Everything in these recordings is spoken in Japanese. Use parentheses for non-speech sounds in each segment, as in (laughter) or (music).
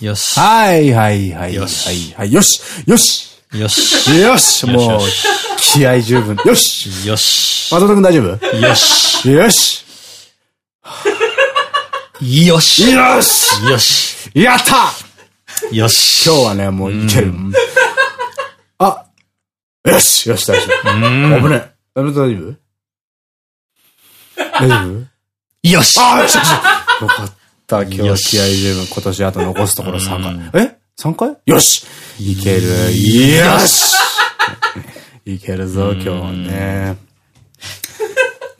よし。はい、はい、はい、よしはい、はい、よし、よし、よし。よし、もう気合十分。よしよし。松本くん大丈夫？よし。よしよし。よしよし。やったよし。今日はね、もういける。あよしよし、大丈夫。うん危ねえ。大丈夫大丈夫？大丈夫？よし。あよしよしよかった。今日よし気合十分。今年あと残すところ3うん回。え ?3 回？よしいける。よし (laughs) いけるぞ、今日はね。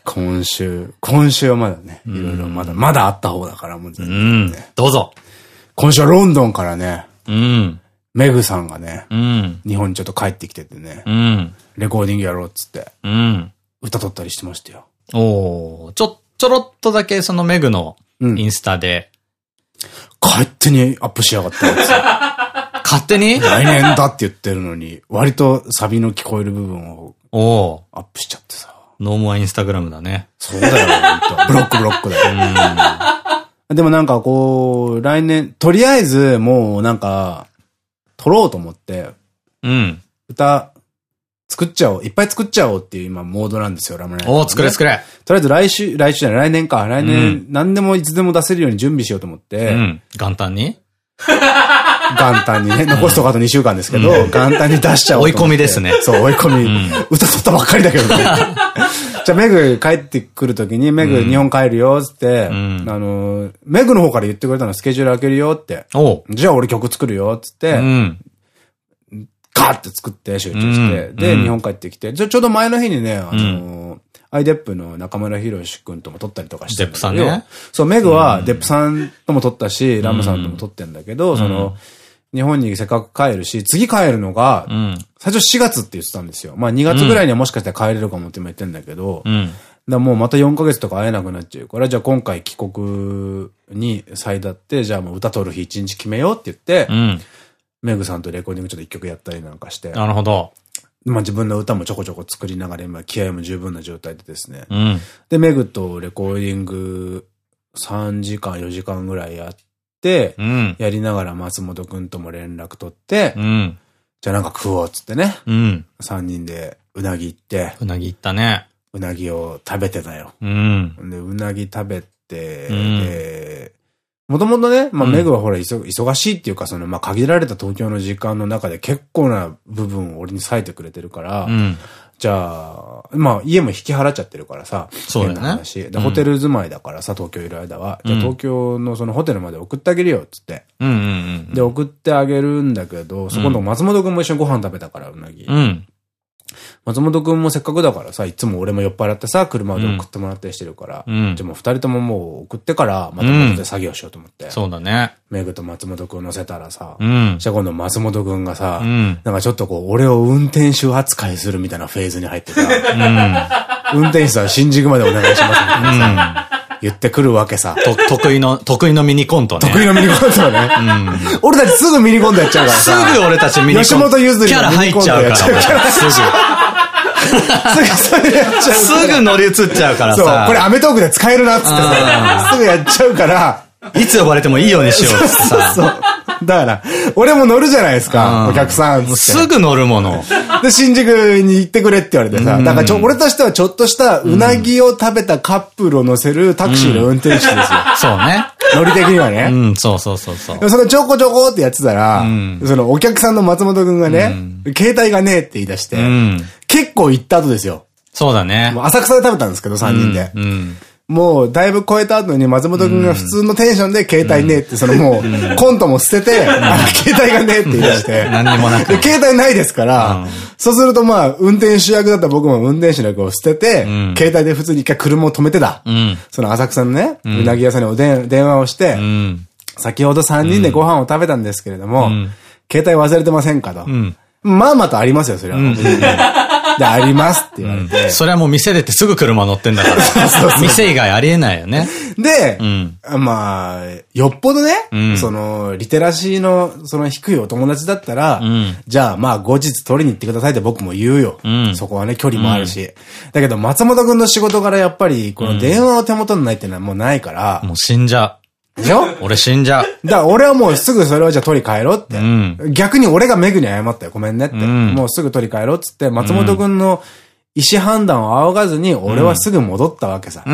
今週、今週はまだね、いろいろまだ、まだあった方だから、もう全う然ん。どうぞ。今週はロンドンからね、うん。メグさんがね、うん。日本にちょっと帰ってきててね、うん。レコーディングやろうっつって、うん。歌撮ったりしてましたよ。おーちょ、ちょろっとだけそのメグのうんインスタで、勝手にアップしやがったやつ。(laughs) 勝手に？来年だって言ってるのに、割とサビの聞こえる部分をおーアップしちゃってさ。ノーモアインスタグラムだね。そうだよ、ブロックブロックだよ。でもなんかこう、来年、とりあえずもうなんか、撮ろうと思って、うん。歌、作っちゃおう。いっぱい作っちゃおうっていう今モードなんですよ、ラムネ。おー作れ作れ。とりあえず来週、来週じゃない、来年か。来年、うん何でもいつでも出せるように準備しようと思って、うん。元旦に？(laughs) 元旦にね、残すとかあと2週間ですけど、元旦に出しちゃおう。追い込みですねそう、追い込み。歌撮ったばっかりだけどね。(laughs) じゃあ、メグ帰ってくるときに、メグ日本帰るよ、つって、んあの、メグの方から言ってくれたの、スケジュール開けるよって。おうじゃあ俺曲作るよ、つって、うん。カーって作って集中して、で、日本帰ってきて、ちょ、ちょうど前の日にね、あの、アイデップの中村博史くんとも撮ったりとかしてデップさんね。そう、メグはデップさんとも撮ったし、ラムさんとも撮ってんだけど、その、日本にせっかく帰るし、次帰るのがう、ん。最初4月って言ってたんですよ。まあ2月ぐらいにはもしかしたら帰れるかもって今言ってんだけど、だもうまた4ヶ月とか会えなくなっちゃうから、じゃあ今回帰国に際立って、じゃあもう歌撮る日1日決めようって言ってう、ん。メグさんとレコーディングちょっと1曲やったりなんかして、なるほど。まあ自分の歌もちょこちょこ作りながら今気合も十分な状態でですね。うん。で、メグとレコーディング3時間4時間ぐらいやって、うん。やりながら松本くんとも連絡取って、うん。じゃあなんか食おうっつってね。うん。3人でうなぎ行って、うなぎ行ったね。うなぎを食べてたよ。うん。で、うなぎ食べて、うんで、もともとね、まあ、うんメグはほら、忙忙しいっていうか、その、まあ、限られた東京の時間の中で結構な部分を俺に割いてくれてるから、うん。じゃあ、まあ、家も引き払っちゃってるからさ。そうだよね話で、うんホテル住まいだからさ、東京いる間は。じゃ東京のそのホテルまで送ってあげるよ、つって。で、送ってあげるんだけど、そこの松本くんも一緒にご飯食べたから、うなぎ。うん。うん。松本くんもせっかくだからさ、いつも俺も酔っ払ってさ、車で送ってもらったりしてるから。うんじゃあもう二人とももう送ってから、また元で作業しようと思って。そうだね。メグと松本くん乗せたらさ、うんそし。たら今度松本くんがさ、うん。なんかちょっとこう、俺を運転手扱いするみたいなフェーズに入ってさ、運転手さん新宿までお願いしますみたいなさ、言ってくるわけさ。と、得意の、得意のミニコントね。得意のミニコントをね。俺たちすぐミニコントやっちゃうからすさ。ぐ俺たちミニコント。吉本ゆずりキャラ入っちゃうから、ミニコントやっちゃう俺すぐ。すぐ。すぐ乗り移っちゃうからそう、さ。これアメトークで使えるなっつってさ、すぐやっちゃうから、いつ呼ばれてもいいようにしようってさ。(laughs) そう。だから、俺も乗るじゃないですか、お客さん。すぐ乗るもの。で、新宿に行ってくれって言われてさ、だからちょ、俺としてはちょっとしたうなぎを食べたカップルを乗せるタクシーの運転手ですよ。そうね。乗り的にはうね。ん、そうそうそうそうそのちょこちょこってやってたら、んそのお客さんの松本くんがね、携帯がねえって言い出して、うん。結構行った後ですよ。そうだね浅草で食べたんですけど、3人で。うん。もう、だいぶ超えた後に松本くんが普通のテンションで携帯ねえって、そのもう、コントも捨てて、あ携帯がねえって言い出して。何にもなくで携帯ないですから、うんそうするとまあ、運転手役だった僕も運転手の役を捨てて、ん携帯で普通に一回車を止めてだ。うん。その浅草のね、うなぎ屋さんにお電話をして、うん。先ほど3人でご飯を食べたんですけれども、ん携帯忘れてませんかと。んまあまたありますよ、それは。で、ありますって言われて。それはもう店出てすぐ車乗ってんだから。(laughs) 店以外ありえないよね。で、んまあ、よっぽどね、んその、リテラシーの、その低いお友達だったら、んじゃあまあ後日取りに行ってくださいって僕も言うよ。んそこはね、距離もあるし。だけど松本くんの仕事からやっぱり、この電話を手元にないっていうのはもうないから、もう死んじゃでしょ？俺死んじゃう。だから俺はもうすぐそれをじゃあ取り帰ろうって。うん逆に俺がメグに謝ったよ。ごめんねって。んもうすぐ取り帰ろうっつって、松本くんの意思判断を仰がずに、俺はすぐ戻ったわけさ。で、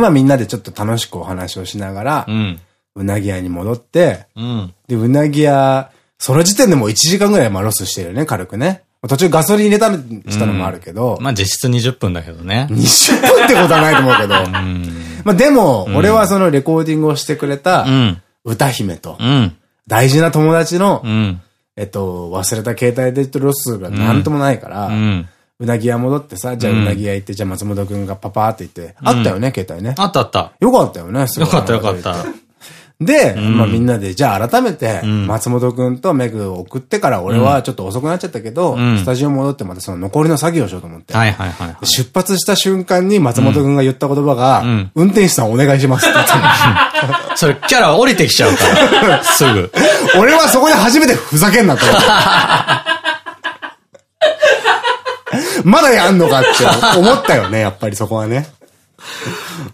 まあみんなでちょっと楽しくお話をしながらう、ん。うなぎ屋に戻って、うん。で、うなぎ屋、その時点でもう1時間ぐらいまあロスしてるよね、軽くね。途中ガソリン入れたりしたのもあるけど、まあ実質20分だけどね。20分ってことはないと思うけど。まあでも、俺はそのレコーディングをしてくれたうん。歌姫とう、ん。大事な友達のう、ん。えっと、忘れた携帯デジタルロスがなんともないから、う。うんなぎ屋戻ってさ、じゃあうなぎ屋行って、じゃあ松本くんがパパーって言って、あったよね、携帯ね。あったあった。よかったよね、よかったよかった。で、まあみんなで、じゃあ改めて、ん松本くんとメグを送ってから、俺はちょっと遅くなっちゃったけど、んスタジオ戻ってまたその残りの作業をしようと思って。はいはいはいはい。出発した瞬間に松本くんが言った言葉が、ん運転手さんお願いしますって言った (laughs) それキャラ降りてきちゃうから。(laughs) すぐ。の。俺はそこで初めてふざけんなと思って。(laughs) まだやんのかって思ったよね、やっぱりそこはね。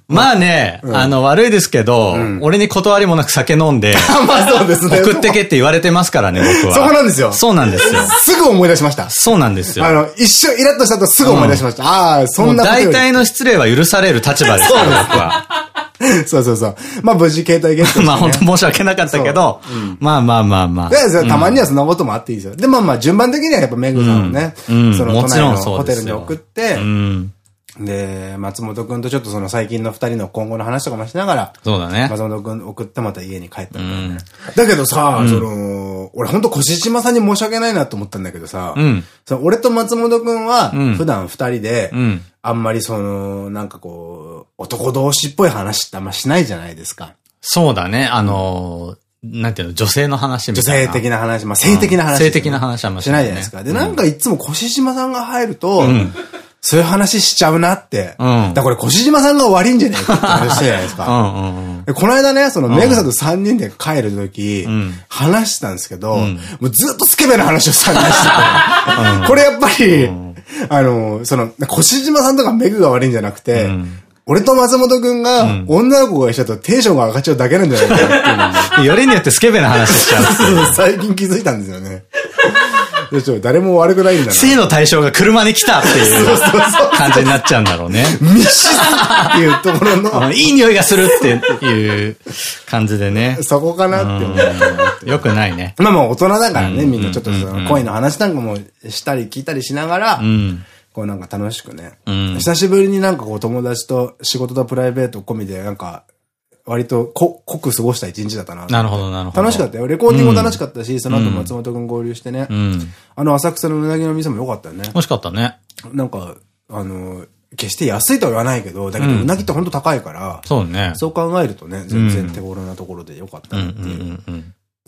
まあね、あの、悪いですけど、俺に断りもなく酒飲んで、(laughs) まあそうですね。送ってけって言われてますからね、僕は。そこなんですよそうなんですよ。すぐ思い出しました。そうなんですよ。あの、一瞬イラッとしたとすぐ思い出しました。ああ、そんな大体の失礼は許される立場ですから、僕は。(laughs) そうそうそう。まあ無事携帯ゲットね。まあ本当申し訳なかったけど、まあまあまあまあ。でたまにはそんなこともあっていいですよ。で、まあまあ順番的にはやっぱメグさんをね、うんその都内のホテルに送って、うん。で、松本くんとちょっとその最近の二人の今後の話とかもしながら、そうだね。松本くん送ってまた家に帰ったんだよね。だけどさ、その、俺ほんと越島さんに申し訳ないなと思ったんだけどさ、うん。その俺と松本くんはん普段二人で、うん。あんまりその、なんかこう、男同士っぽい話ってあんましないじゃないですか。そうだね。あのー、なんていうの、女性の話み女たいな。性的な話、まあ性的な話、性的な話はまあしないじゃないですか。で、なんかいつも越島さんが入ると、そういう話しちゃうなって。うん。だからこれ越島さんが悪いんじゃねえかって話したじゃないですか。この間ね、そのメグさんと3人で帰るとき、ん。話したんですけど、もうずっとスケベな話をされましてて、これやっぱり、あの、その、越島さんとかメグが悪いんじゃなくて、俺と松本くん。が、女の子が一緒だとテンションが上がっちゃうだけなんじゃないかなっていう。(laughs) よりによってスケベな話しちゃう。(laughs) 最近気づいたんですよね。でちょ誰も悪くないんだな。性の対象が車に来たっていう感じになっちゃうんだろうね。密室っていうところの、いい匂いがするっていう感じでね。そこかなって思う。よくないね。まあまあ大人だからね、みんなちょっとその恋の話なんかもしたり聞いたりしながら、うん。こうなんか楽しくね。ん久しぶりになんかこう友達と仕事とプライベート込みでなんか、割とこ濃く過ごした一日だったな。なるほど、なるほど。楽しかったよ。レコーディングも楽しかったし、その後松本くん合流してね。うん。あの浅草のうなぎの店も良かったよね。美味しかったね。なんか、あの、決して安いとは言わないけど、だけどうなぎってほんと高いから、そうね。そう考えるとね、全然手頃なところで良かったなっていう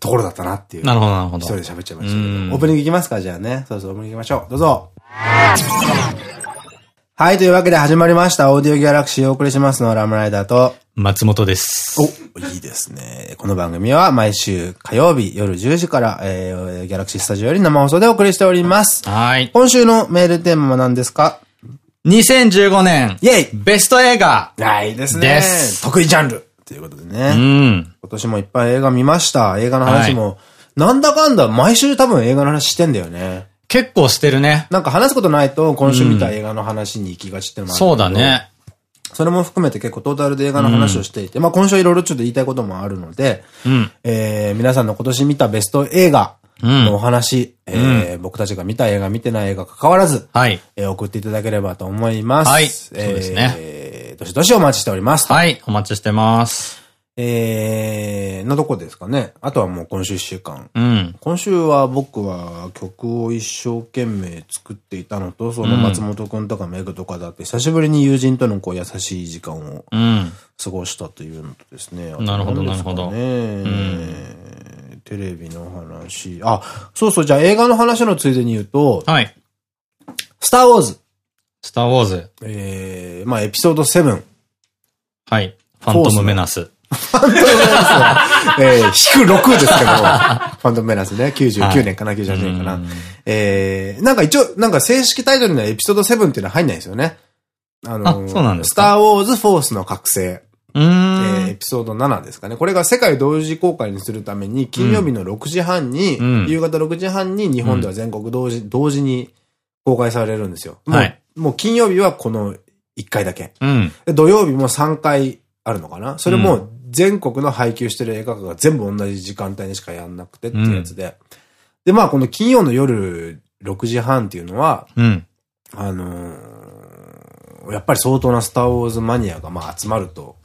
ところだったなっていう。なるほど、なるほど。一人で喋っちゃいましたけうんど。オープニングいきますかじゃあね。そうそう、オープニング行きましょう。どうぞ。はい、というわけで始まりました。オーディオギャラクシーをお送りしますのはラムライダーと、松本です。お、いいですね。この番組は毎週火曜日夜10時から、えー、ギャラクシースタジオより生放送でお送りしております。はい。今週のメールテーマは何ですか？2015年、イェイベスト映画。はい、ですね。です得意ジャンルということでうね。ん。今年もいっぱい映画見ました。映画の話も、なんだかんだ毎週多分映画の話してんだよね。結構してるね。なんか話すことないと今週見た映画の話に行きがちっていうのもあるそうだ。ね。それも含めて結構トータルで映画の話をしていて、まあ今週いろいろちょっと言いたいこともあるので、うん。えー、皆さんの今年見たベスト映画のお話、えー僕たちが見た映画見てない映画関わらず、はい。えー送っていただければと思います。はいえーそうですねえー、どしどしお待ちしております。はい。お待ちしてます。えー、のとこですかね。あとはもう今週一週間。うん。今週は僕は曲を一生懸命作っていたのと、その松本くんとかメグとかだって、久しぶりに友人とのこう優しい時間をうん。過ごしたというのとですね。なるほどなるほどテレビの話。あ、そうそう、じゃあ映画の話のついでに言うと、はい。スターウォーズ。スターウォーズ。えー、まあエピソード7。はい。ファントムメナス。(laughs) ファントムメナスは、えー、引く6ですけど、ファントムメナスね、99年かな、98年かな。えー、なんか一応、なんか正式タイトルにはエピソード7っていうのは入んないんですよね。あのあそうなんですかスターウォーズフォースの覚醒。えー、エピソード7ですかね。これが世界同時公開にするために、金曜日の6時半に、うん、夕方6時半に日本では全国同時、同時に公開されるんですよ。はい。もう金曜日はこの1回だけ。うん、土曜日も3回あるのかなそれも全国の配給してる映画館が全部同じ時間帯にしかやんなくてっていうやつで。うん、で、まあこの金曜の夜6時半っていうのは、うん、あのー、やっぱり相当なスターウォーズマニアがまあ集まると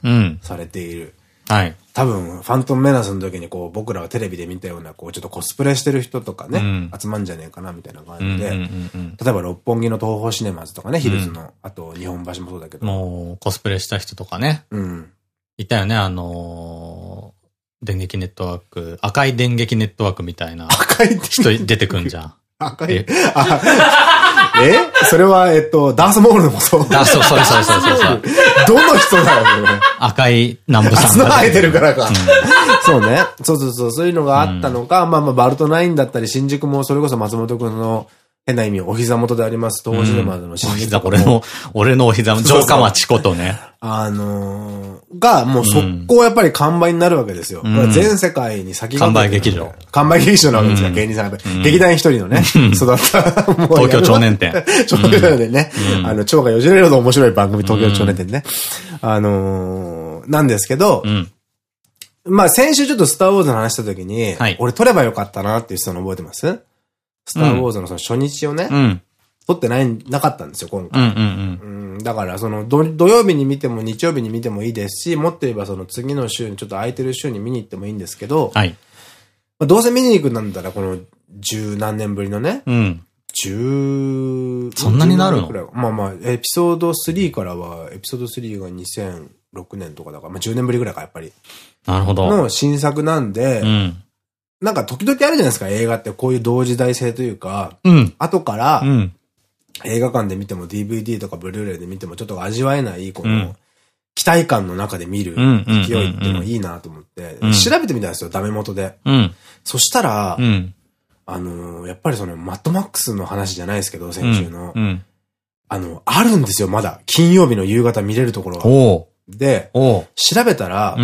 されている。はい。多分、ファントムメナスの時にこう、僕らがテレビで見たような、こう、ちょっとコスプレしてる人とかね、うん、集まんじゃねえかな、みたいな感じで、例えば六本木の東宝シネマズとかね、ヒルズの、うん、あと日本橋もそうだけど。もう、コスプレした人とかね。うん。いたよね、あのー、電撃ネットワーク、赤い電撃ネットワークみたいな。赤い人出てくんじゃん。赤い。え？それは、えっと、ダースモールのことあ、そうそうそうそうそうそう。どの人だよ、それ。赤い南部さん。角生えてるからか。そうね。そうそうそう、そういうのがあったのか、まあまあ、バルトナインだったり、新宿もそれこそ松本くんの、変な意味、お膝元であります、東方シネマズの新宿、俺の、俺のお膝元、城下町ことね。(laughs) あのー、が、もう速攻やっぱり完売になるわけですよ。うん、全世界に先が。完売劇場。完売劇場なわけですよ、芸人さんが。劇団一人のね、育った。東京超年店。(laughs) 超年店でね、あの、腸がよじれるほど面白い番組、東京超年店ね。あのー、なんですけど、まあ先週ちょっとスターウォーズの話した時に、俺撮ればよかったなって言ってたの覚えてます？スター・ウォーズのその初日をね、うん、撮ってない、なかったんですよ、今回。だから、その土、土曜日に見ても日曜日に見てもいいですし、もっと言えばその次の週にちょっと空いてる週に見に行ってもいいんですけど、はい。まあ、どうせ見に行くんだったら、この十何年ぶりのね、うん。十、そんなになるの？まあまあ、エピソード3からは、エピソード3が2006年とかだから、まあ10年ぶりぐらいか、やっぱり。なるほど。の新作なんで、うん。なんか時々あるじゃないですか、映画ってこういう同時代性というか、うん、後から、うん、映画館で見ても DVD とかブルーレイで見てもちょっと味わえない、この、期待感の中で見る勢いってもいいなと思って、調べてみたんですよ、ダメ元で。うん、そしたら、あのー、やっぱりその、マットマックスの話じゃないですけど、先週の。あの、あるんですよ、まだ。金曜日の夕方見れるところが。で、調べたら、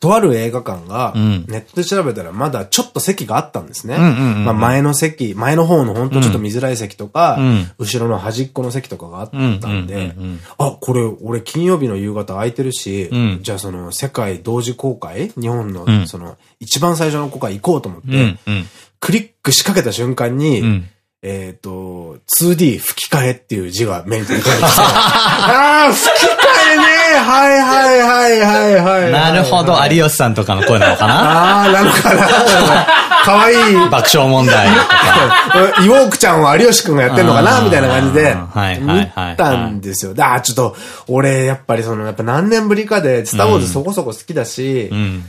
とある映画館が、ネットで調べたらまだちょっと席があったんですね。まあ前の席、前の方の本当ちょっと見づらい席とか、後ろの端っこの席とかがあったんで、あ、これ俺金曜日の夕方空いてるし、じゃあその世界同時公開？日本のその一番最初の公開行こうと思って、クリックしかけた瞬間に、えっと、2D 吹き替えっていう字が目に出てきて、(laughs) ああ、吹き替えねはいはいはいはいはい。なるほど、有吉さんとかの声なのかな？ああ、なのかな。かわい。い。爆笑問題とか。イウォークちゃんは有吉くんがやってんのかな？みたいな感じで、見たんですよ。ああ、ちょっと、俺、やっぱりその、やっぱ何年ぶりかで、スターウォーズそこそこ好きだし、うん。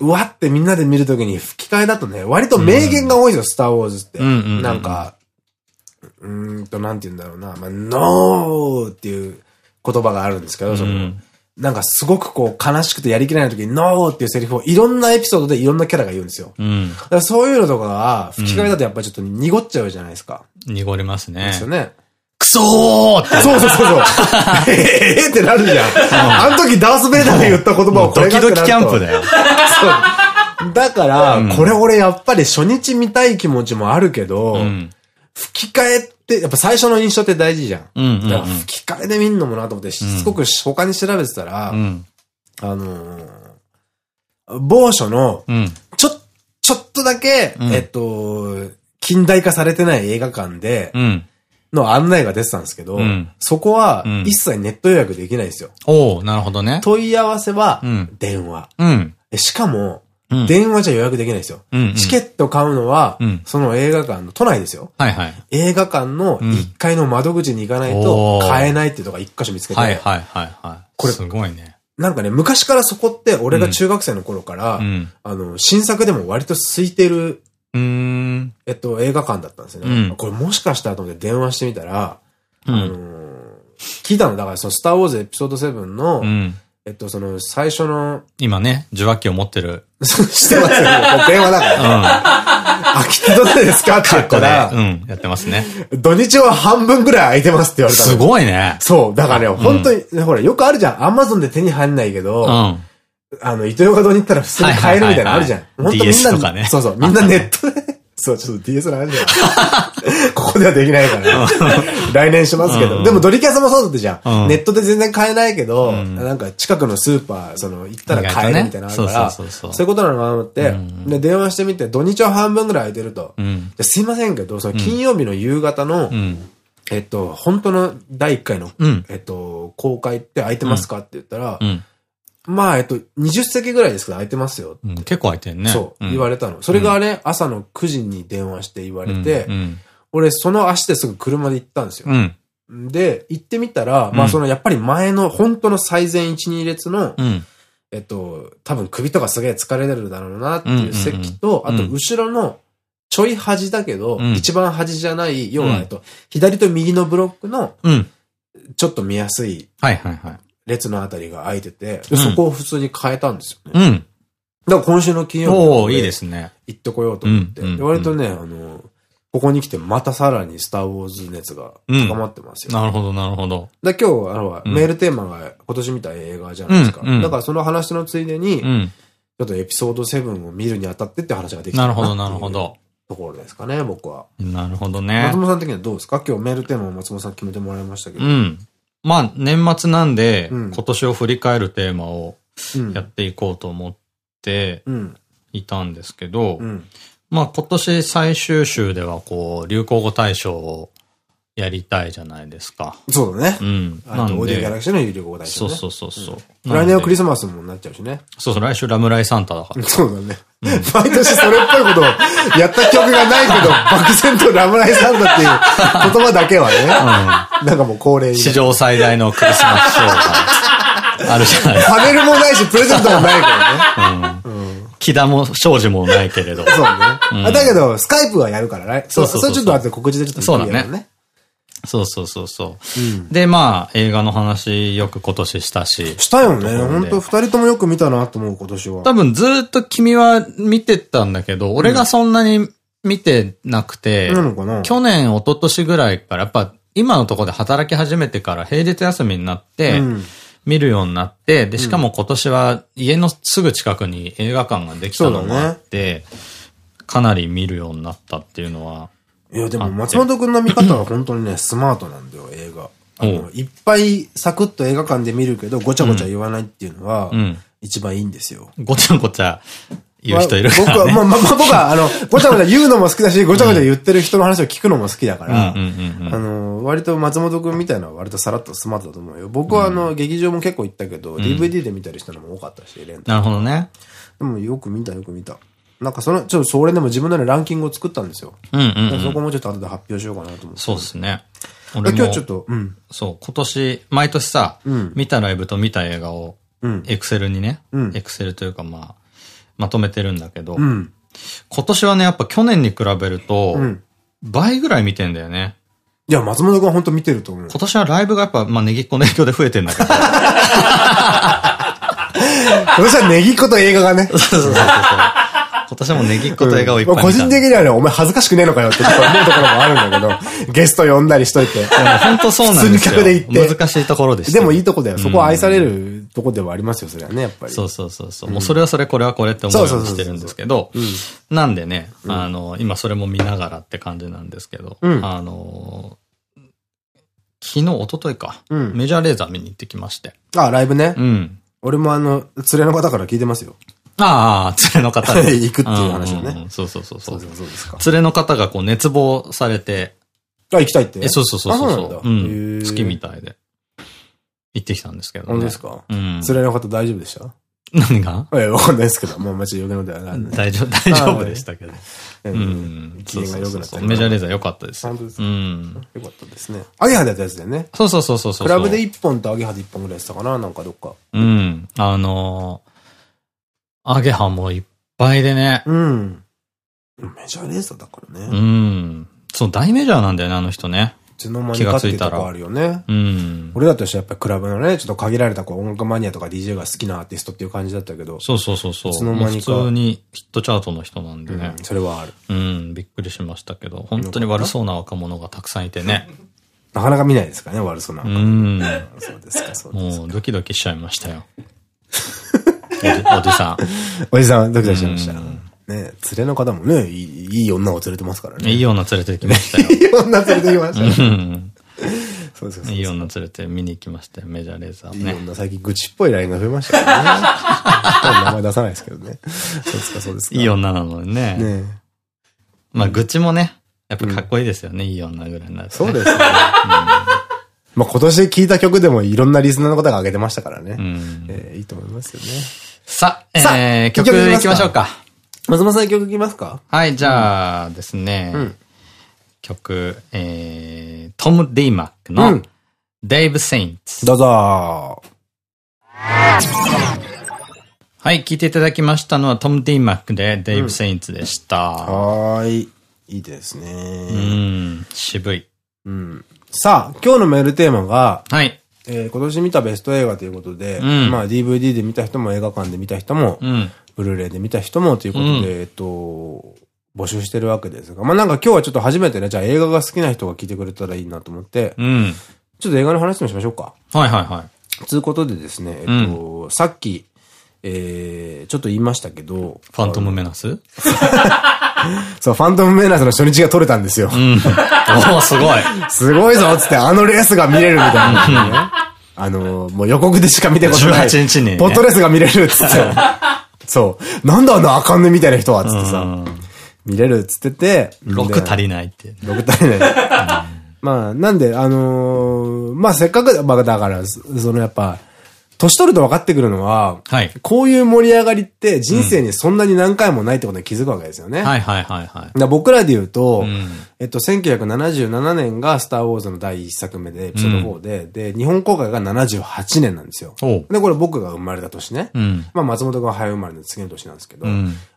うわってみんなで見るときに吹き替えだとね、割と名言が多いですよ、スターウォーズって。なんか、うんと、なんて言うんだろうな。まあ、ノーっていう言葉があるんですけど、その、なんかすごくこう悲しくてやりきれない時にノーっていうセリフをいろんなエピソードでいろんなキャラが言うんですよ。うん、だからそういうのとかは吹き替えだとやっぱりちょっと濁っちゃうじゃないですか。濁りますね。ですよね。クソーって。そうそうそうそう。(laughs) ええってなるじゃん。あの時ダース・ベイダーが言った言葉をこれがドキドキキャンプだよ。そう。だから、これ俺やっぱり初日見たい気持ちもあるけど、吹き替えって、やっぱ最初の印象って大事じゃん。吹き替えで見んのもなと思って、しつこく他に調べてたら、あの某所の、ちょ、ちょっとだけ、えっと、近代化されてない映画館で、の案内が出てたんですけど、そこは一切ネット予約できないんですよ。おなるほどね。問い合わせは電話。しかも、電話じゃ予約できないですよ。チケット買うのは、その映画館の都内ですよ。はいはい。映画館の1階の窓口に行かないと買えないっていうとこ一箇所見つけて。はいはいはいはい。これすごいね。なんかね、昔からそこって、俺が中学生の頃から、あの、新作でも割と空いてる、えっと、映画館だったんですよね。これもしかしたらと思って電話してみたら、あの聞いたの、だからそのスターウォーズエピソード7の、えっと、その、最初の。今ね、受話器を持ってる。してますよ。(laughs) 電話だから。秋ってどこですか？って言ったら、うん、やってますね。土日は半分ぐらい空いてますって言われたすごいね。そう。だからね、本当に、ほら、よくあるじゃん。アマゾンで手に入んないけど、うん。あの、糸魚川堂に行ったら普通に買えるみたいなのあるじゃん。本当みんな、ね、そうそう、みんなネットでそう、ちょっと DS の話だよ。(laughs) ここではできないから。(laughs) 来年しますけど。でもドリキャスもそうだったじゃん。ネットで全然買えないけど、なんか近くのスーパー、その、行ったら買えるみたいなのあるから、そういうことなのかなと思って、で、電話してみて、土日は半分ぐらい空いてると。すいませんけど、その金曜日の夕方の、えっと、本当の第1回の、えっと、公開って空いてますかって言ったら、まあ、えっと、20席ぐらいですけど空いてますよ。うん、結構空いてんね。そう、言われたの。それがね、朝の9時に電話して言われて、俺その足ですぐ車で行ったんですよ。で、行ってみたら、まあそのやっぱり前の本当の最前1、2列の、えっと、多分首とかすげえ疲れるだろうなっていう席と、あと後ろのちょい端だけど、一番端じゃない、要は、えっと、左と右のブロックの、ちょっと見やすい。はいはいはい。列のあたりが空いてて、で、そこを普通に変えたんですよね。うん。だから今週の金曜日。おいいですね。行ってこようと思って。割とね、あの、ここに来てまたさらにスターウォーズ熱が高まってますよ、なるほど、なるほど。だ今日、あの、メールテーマが今年見た映画じゃないですか。だからその話のついでに、ちょっとエピソード7を見るにあたってって話ができたなるほど、なるほど。ところですかね、僕は。なるほどね。松本さん的にはどうですか？今日メールテーマを松本さん決めてもらいましたけど。うん。まあ、年末なんで、今年を振り返るテーマをやっていこうと思っていたんですけど、まあ今年最終週ではこう、流行語大賞をやりたいじゃないですか。そうだね。うん。なんで。オーディオギャラクシーの有料語大賞、ね。そうそうそうそう。来年はクリスマスもなっちゃうしね。そうそう、来週ラムライサンタだから。(laughs) そうだね。(laughs) 毎年それっぽいことをやった記憶がないけど、(laughs) 漠然とラムライサンタっていう言葉だけはね。うん。なんかもう恒例史上最大のクリスマスショーがあるじゃないパネルもないし、プレゼントもないからね。うん。木田も庄司もないけれど。そうね。だけど、スカイプはやるからね。そうそう。それちょっと後で告知でちょっとそうだね。そうそうそうそう。うん、で、まあ、映画の話よく今年したし。したよね。本当二人ともよく見たなと思う、今年は。多分ずっと君は見てたんだけど、俺がそんなに見てなくて、なのかな？去年、一昨年ぐらいから、やっぱ今のところで働き始めてから平日休みになって、見るようになって、で、しかも今年は家のすぐ近くに映画館ができたのもあって、かなり見るようになったっていうのは、いや、でも松本くんの見方は本当にね、(laughs) スマートなんだよ、映画。あの、いっぱいサクッと映画館で見るけど、ごちゃごちゃ言わないっていうのは、一番いいんですよ。ごちゃごちゃ言う人いるから、ね。僕は、まあ、まあ、僕は、あの、ごちゃごちゃ言うのも好きだし、ごちゃごちゃ言ってる人の話を聞くのも好きだから、あの、割と松本くんみたいなのは割とさらっとスマートだと思うよ。僕はあの、劇場も結構行ったけど、DVD で見たりしたのも多かったし、レンタなるほどね。でもよく見た、よく見た。なんかその、ちょっとそれでも自分なりランキングを作ったんですよ。うんうん、そこもちょっと後で発表しようかなと思って。そうですね。俺今日ちょっと、うん。そう、今年、毎年さ、うん、見たライブと見た映画を、エクセルにね、エクセルというかまあ、まとめてるんだけど、うん、今年はね、やっぱ去年に比べると、倍ぐらい見てんだよね。いや、松本君は本当見てると思う。今年はライブがやっぱ、まあ、ネギっ子の影響で増えてんだけど。今年はネギっ子と映画がね。(laughs) そうそうそうそう。今年もネギっ子と映画をいっぱい見た、個人的にはね、お前恥ずかしくねえのかよってちょっと思うところもあるんだけど、ゲスト呼んだりしといて。本当そうなんですよ。普通に客で行って。難しいところです。でもいいとこだよ。そこは愛されるとこではありますよ、それはね、やっぱり。そうそうそうそう。もうそれはそれ、これはこれって思うようにしてるんですけど、なんでね、あの、今それも見ながらって感じなんですけど、あの、昨日、一昨日か、メジャーレーザー見に行ってきまして。あ、ライブね。うん。俺もあの、連れの方から聞いてますよ。ああ、連れの方で。(laughs) 行くっていう話をね。そうそうそうそう。そうですか。連れの方がこう熱望されて。あ、行きたいってえ、そうそうそうそう。うん。好きみたいで。行ってきたんですけどね。本当ですか？うん。連れの方大丈夫でした？何が？え、わかんないですけど、もうマジ余計のではない。大丈夫、大丈夫でしたけど。うん。機嫌が良くなったメジャーレーザー良かったです。本当ですか？うん。良かったですね。アゲハでやったやつだよね。そうそうそうそう。クラブで1本とアゲハで1本ぐらいやったかななんかどっか。うん。あのアゲハもいっぱいでね。うん。メジャーレーサーだからね。うん。そう、大メジャーなんだよね、あの人ね。つの間にかっていうとこあるよね。うん。俺だとしてやっぱりクラブのね、ちょっと限られたこう音楽マニアとか DJ が好きなアーティストっていう感じだったけど。そうそうそうそう。いつの間にか。普通にヒットチャートの人なんでね。うん、それはある。うん、びっくりしましたけど、本当に悪そうな若者がたくさんいてね。(laughs) なかなか見ないですかね、悪そうな若者。うん。そうですか、そうですか。もうドキドキしちゃいましたよ。おじさん。(laughs) おじさん、ドキドキしました。ね、連れの方もね、いい女を連れてますからね。いい女連れてきましたよ。(laughs) いい女連れてきましたよ。そうですいい女連れて見に行きましたよ、メジャーレーザーね。いい女、最近愚痴っぽいラインが増えましたからね。(laughs) 名前出さないですけどね。そうですか、そうですか。いい女なのにね。ねまあ、愚痴もね、やっぱかっこいいですよね、いい女ぐらいになるそうですね。まあ今年聴いた曲でもいろんなリスナーの方が上げてましたからね。えいいと思いますよね。さあ、えー、曲いきましょうか。松本さん曲いきますか？はい、じゃあですね、うん、曲、えー、トム・ディーマックの、デイブ・セインツ。どうぞはい、聴いていただきましたのはトム・ディーマックでデイブ・セインツでした。うん、はい。いいですね。うん、渋い。うん。さあ、今日のメールテーマが、はい。えー、今年見たベスト映画ということで、うん、まあ DVD で見た人も映画館で見た人も、うん、ブルーレイで見た人もということで、うん、えっと、募集してるわけですが、まあなんか今日はちょっと初めてね、じゃあ映画が好きな人が聞いてくれたらいいなと思って、うん、ちょっと映画の話もしましょうか。はいはいはい。つうことでですね、えっと、さっき、えー、ちょっと言いましたけど。ファントムメナス？(laughs) (laughs) そう、ファントムメナスの初日が取れたんですよ。うん。おすごい。すごいぞつって、あのレースが見れるみたいな、ね。あの、もう予告でしか見てことない。18日に、ね。ポットレースが見れるっつって。(laughs) そう。なんだあのあかんねみたいな人は、つってさ。見れるっつってて。6足りないって。6足りない。まあ、なんで、あのー、まあせっかく、まあだから、そのやっぱ、年取ると分かってくるのは、はい、こういう盛り上がりって人生にそんなに何回もないってことに気づくわけですよね。はいはいはいはい。だ僕らで言うと、うん、えっと、1977年がスターウォーズの第1作目で、エピソード4で、うん、で、日本公開が78年なんですよ。で、これ僕が生まれた年ね。うん、まあ松本が早生まれの次の年なんですけど、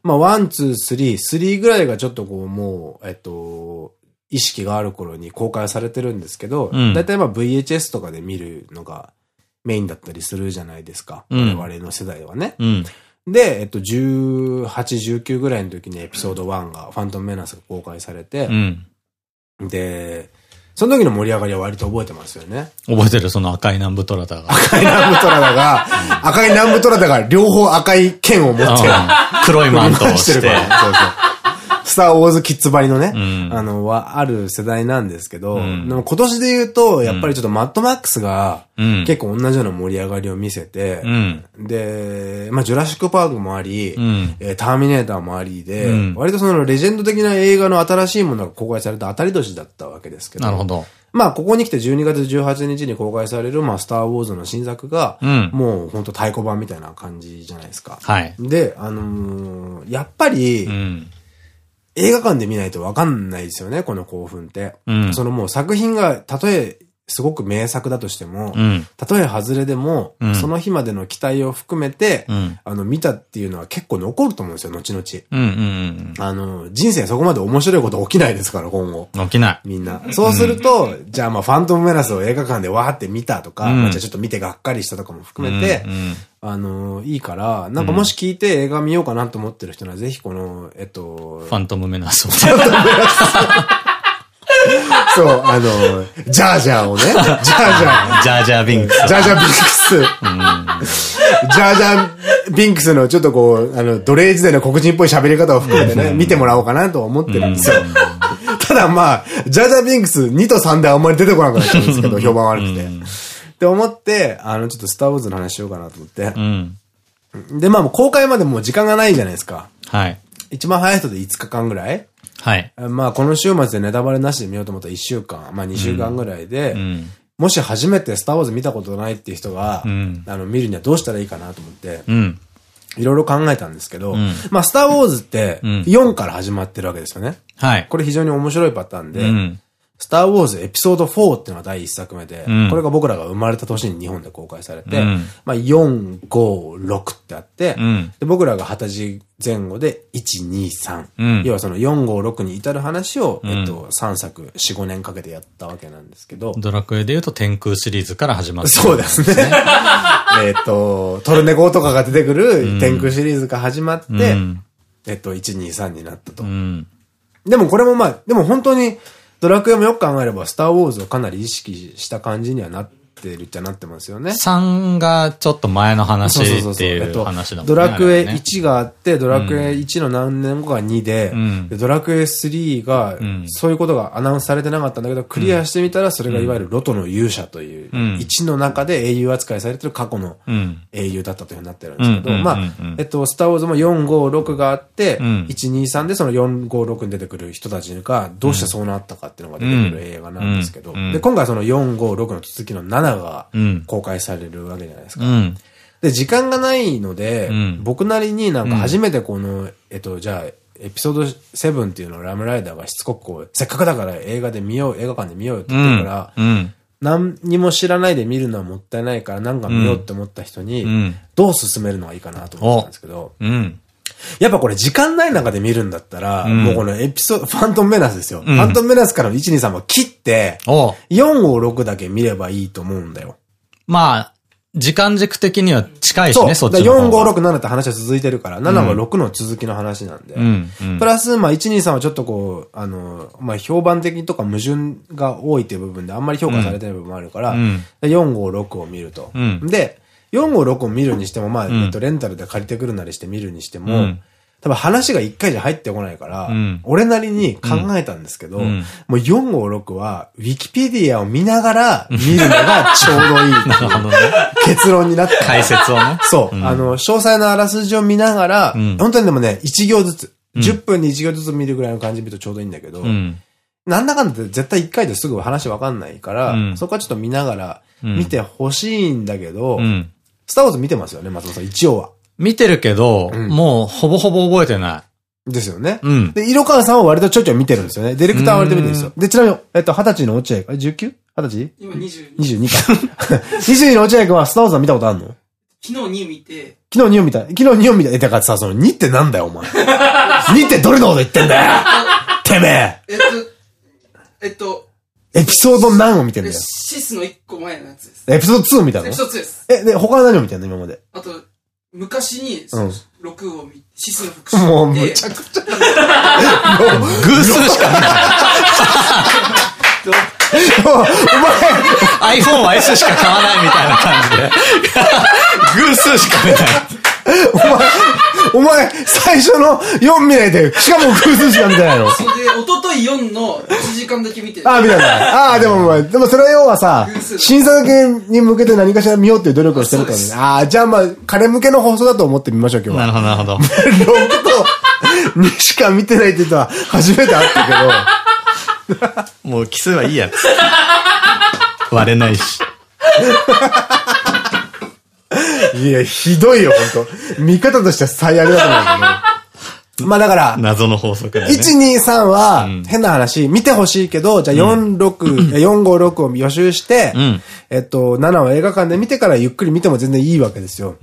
まあ1、2、3、3ぐらいがちょっとこうもう、えっと、意識がある頃に公開されてるんですけど、だいたいまあ VHS とかで見るのが、メインだったりするじゃないですか。うん、我々の世代はね。うん、で、えっと、18、19ぐらいの時にエピソード1が、ファントムメナスが公開されて、うん、で、その時の盛り上がりは割と覚えてますよね。覚えてる、その赤い南部トラダが。赤い南部トラダが、赤い南部トラダが両方赤い剣を持って、黒いマントをして。そうそう。スターウォーズキッズばりのね、うん、あの、はある世代なんですけど、うん、でも今年で言うと、やっぱりちょっとマッドマックスが、結構同じような盛り上がりを見せて、うん、で、まあ、ジュラシックパークもあり、えターミネーターもありで、割とそのレジェンド的な映画の新しいものが公開された当たり年だったわけですけど。なるほど。まあ、ここに来て12月18日に公開される、まあ、スター・ウォーズの新作が、うん、もう本当太鼓判みたいな感じじゃないですか。はい。で、あのー、やっぱり、うん映画館で見ないとわかんないですよね、この興奮って。うん、そのもう作品が、たとえすごく名作だとしても、たとえ外れでも、うん、その日までの期待を含めて、うん、あの、見たっていうのは結構残ると思うんですよ、後々。あの、人生そこまで面白いこと起きないですから、今後。起きない。みんな。そうすると、じゃあまあ、ファントムメナスを映画館でわーって見たとか、まあじゃあちょっと見てがっかりしたとかも含めて、あの、いいから、なんかもし聞いて映画見ようかなと思ってる人は、ぜひこの、えっと、ファントムメナスを。(laughs) そう、あの、ジャージャーをね。ジャージャー。ジャージャービンクス。ジャージャービンクス。ジャージャービンクスのちょっとこう、あの、奴隷時代の黒人っぽい喋り方を含めてね、見てもらおうかなと思ってるんですよ。ただまあ、ジャージャービンクス2と3であんまり出てこなくなっちゃうんですけど、評判悪くて。って思って、あの、ちょっとスターウォーズの話しようかなと思って。で、まあ、公開までもう時間がないじゃないですか。はい。一番早い人で5日間ぐらいはい。まあ、この週末でネタバレなしで見ようと思ったら1週間、まあ2週間ぐらいで、うん、もし初めてスターウォーズ見たことないっていう人が、うん、あの、見るにはどうしたらいいかなと思って、いろいろ考えたんですけど、うん、まあ、スターウォーズって4から始まってるわけですよね。はい。これ非常に面白いパターンで、スターウォーズエピソード4っていうのが第1作目で、うん、これが僕らが生まれた年に日本で公開されて、うん、まあ4、5、6ってあって、うん、で僕らが二十歳前後で1、2、3。要はその4、5、6に至る話を、えっと、3作、4、5年かけてやったわけなんですけど。ドラクエで言うと天空シリーズから始まった、そうですね。(laughs) えっと、トルネコとかが出てくる天空シリーズが始まって、えっと、1、2、3になったと。でもこれもまあ、でも本当に、ドラクエもよく考えれば、スターウォーズをかなり意識した感じにはなってってるっちゃなってますよね。3がちょっと前の話っていう話だもんね。ドラクエ1があって、ドラクエ1の何年後か2で、うん、ドラクエ3が、そういうことがアナウンスされてなかったんだけど、クリアしてみたら、それがいわゆるロトの勇者という、1の中で英雄扱いされてる過去の英雄だったというふうになってるんですけど、まあ、えっと、スターウォーズも4、5、6があって、1、2、3でその4、5、6に出てくる人たちが、どうしてそうなったかっていうのが出てくる映画なんですけど、で、今回その4、5、6の続きの7が公開されるわけじゃないですか。うん、で、時間がないので、うん、僕なりになんか初めてこの、えっと、じゃあ、エピソード7っていうのをラムライダーがしつこくこう、せっかくだから映画で見よう、映画館で見ようって言ってるから、何にも知らないで見るのはもったいないからなんか見ようって思った人に、どう進めるのがいいかなと思ったんですけど、やっぱこれ時間ない中で見るんだったら、もうこのエピソード、(laughs) ファントムメナスですよ。ファントムメナスからの1、2、3も切って、4、5、6だけ見ればいいと思うんだよ。まあ、時間軸的には近いしね、そっちの4、5、6、7って話は続いてるから、7は6の続きの話なんで。うんうん、プラス、まあ、1、2、3はちょっとこう、あの、まあ、評判的とか矛盾が多いっていう部分であんまり評価されてない部分もあるから、うん、4、5、6を見ると。うん、で、4、5、6を見るにしても、まあ、えっと、レンタルで借りてくるなりして見るにしても、多分話が一回じゃ入ってこないから、うん、俺なりに考えたんですけど、うん、もう456は、ウィキペディアを見ながら見るのがちょうどいい (laughs) なるほどね。結論になった。解説をね。そう。うん、あの、詳細なあらすじを見ながら、本当にでもね、1行ずつ、10分に1行ずつ見るぐらいの感じ見るとちょうどいいんだけど、なんだかんだって絶対1回ですぐ話わかんないから、そこはちょっと見ながら見てほしいんだけど、スターウォーズ見てますよね、松本さん、一応は。見てるけど、うん、もうほぼほぼ覚えてない。ですよね。うん。で、色川さんは割とちょいちょい見てるんですよね。ディレクターは割と見てるんですよ。で、ちなみに、えっと、二十歳の落合、え、19? 二十歳？今22。22か。(laughs) 22の落合君はスターウォーズ見たことあるの？昨日2見て。昨日2を見た。昨日2を見た。え、だからさ、その2ってなんだよ、お前。2ってどれのこと言ってんだよ (laughs) てめええっと、えっと、エピソード何を見てんだよ？シスの1個前のやつです。エピソード2を見たの？エピソード2です。え、で、他は何を見てんの今まで？あと、昔に、うん、6を見、シスの復讐もうむちゃくちゃ。(laughs) 偶数しか見ない。お前、(laughs) iPhone は S しか買わないみたいな感じで。偶数しか見ない。お前、お前、最初の4見ないで、しかも偶数しか見てないの。それで、おととい4の1時間だけ見てああ、見たない。ああ、でもお前、でもそれは要はさ、審査系に向けて何かしら見ようっていう努力をしてるからね。ああ、じゃあまあ、彼向けの放送だと思ってみましょう、今日は。なるほど、なるほど。6と2しか見てないって言ったら初めて会ったけど。(laughs) もう奇数はいいやつ。割れないし。いや、ひどいよ、本当見方としては最悪だと思うんだけど。(laughs) まあだから、謎の法則だね。1、2、3は、変な話、見てほしいけど、じゃあ4、6、4、5、6を予習して、えっと、7は映画館で見てからゆっくり見ても全然いいわけですよ。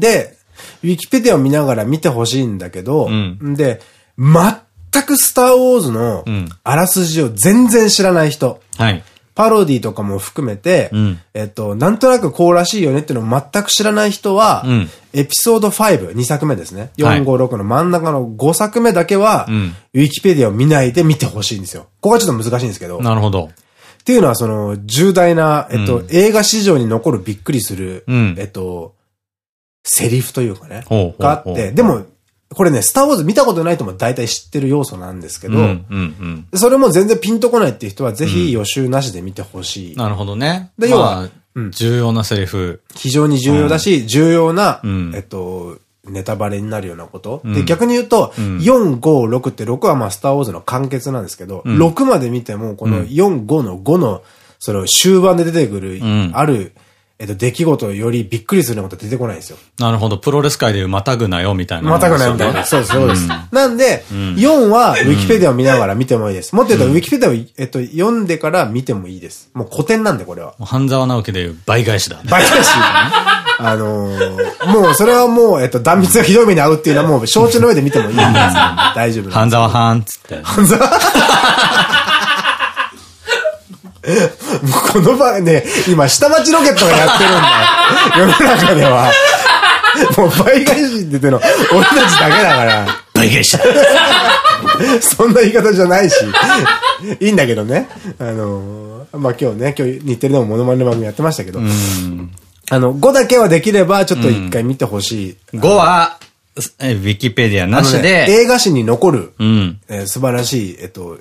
で、ウィキペディアを見ながら見てほしいんだけど、で、全くスターウォーズのあらすじを全然知らない人。はい。パロディとかも含めて、うん、えっと、なんとなくこうらしいよねっていうのを全く知らない人は、うん、エピソード5、2作目ですね。4、5、6の真ん中の5作目だけは、うん、ウィキペディアを見ないで見てほしいんですよ。ここがちょっと難しいんですけど。なるほど。っていうのは、その、重大な、えっと、映画史上に残るびっくりする、えっと、セリフというかね、があって、でも、これね、スターウォーズ見たことない人も大体知ってる要素なんですけど、それも全然ピンとこないっていう人はぜひ予習なしで見てほしい、なるほどね。で、要は、重要なセリフ。非常に重要だし、重要な、えっと、ネタバレになるようなこと。で、逆に言うと、4、5、6って6はまあスターウォーズの完結なんですけど、6まで見ても、この4、5の5の、その終盤で出てくる、ある、えっと、出来事よりびっくりするようなこと出てこないんですよ。なるほど。プロレス界でいうまたぐなよ、みたいな。またぐなよ、みたいな。そうです、そうです。なんで、4はウィキペディアを見ながら見てもいいです。もっと言うと、ウィキペディアを、えっと、読んでから見てもいいです。もう古典なんで、これは。半沢直樹でいう倍返しだ。倍返し。あのー、もう、それはもう、えっと、断密がひどい目に遭うっていうのはもう、承知の上で見てもいいんです。大丈夫半沢半つって。半沢？この場ね、今、下町ロケットがやってるんだ。世の中では。もう倍返しって言っての、俺たちだけだから。倍返しそんな言い方じゃないし。いいんだけどね。あのー、まあ、今日ね、今日日テレでもモノマネ番組やってましたけど。あの、5だけはできれば、ちょっと一回見てほしい。5は、え、ウィキペディアなしで、ね、映画史に残る、うん、えー、素晴らしい、えっと、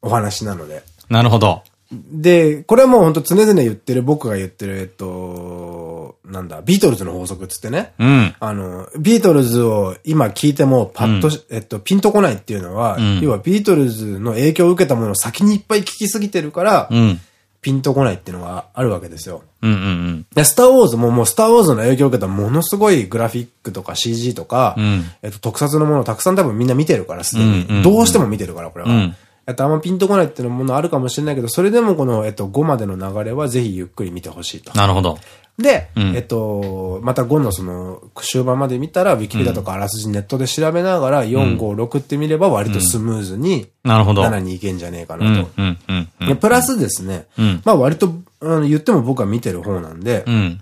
お話なので。なるほど。で、これはもう本当常々言ってる、僕が言ってる、えっと、なんだ、ビートルズの法則っつってね。うん。あの、ビートルズを今聞いてもパッと、うん、えっと、ピンとこないっていうのは、うん、要はビートルズの影響を受けたものを先にいっぱい聞きすぎてるから、うん、ピンとこないっていうのがあるわけですよ。うんうんうん。で、スターウォーズももうスターウォーズの影響を受けたものすごいグラフィックとか CG とか、うん、えっと、特撮のものをたくさん多分みんな見てるから、すでに。どうしても見てるから、これは。うんえっと、あんまピンとこないっていうものあるかもしれないけど、それでもこの、えっと、5までの流れはぜひゆっくり見てほしいと。なるほど。で、うん、えっと、また5のその、終盤まで見たら、ウィキペディアとかあらすじネットで調べながら、4、5、6って見れば割とスムーズに、なるほど。7にいけんじゃねえかなと。プラスですね、うん、まあ割と、あの言っても僕は見てる方なんで、うん、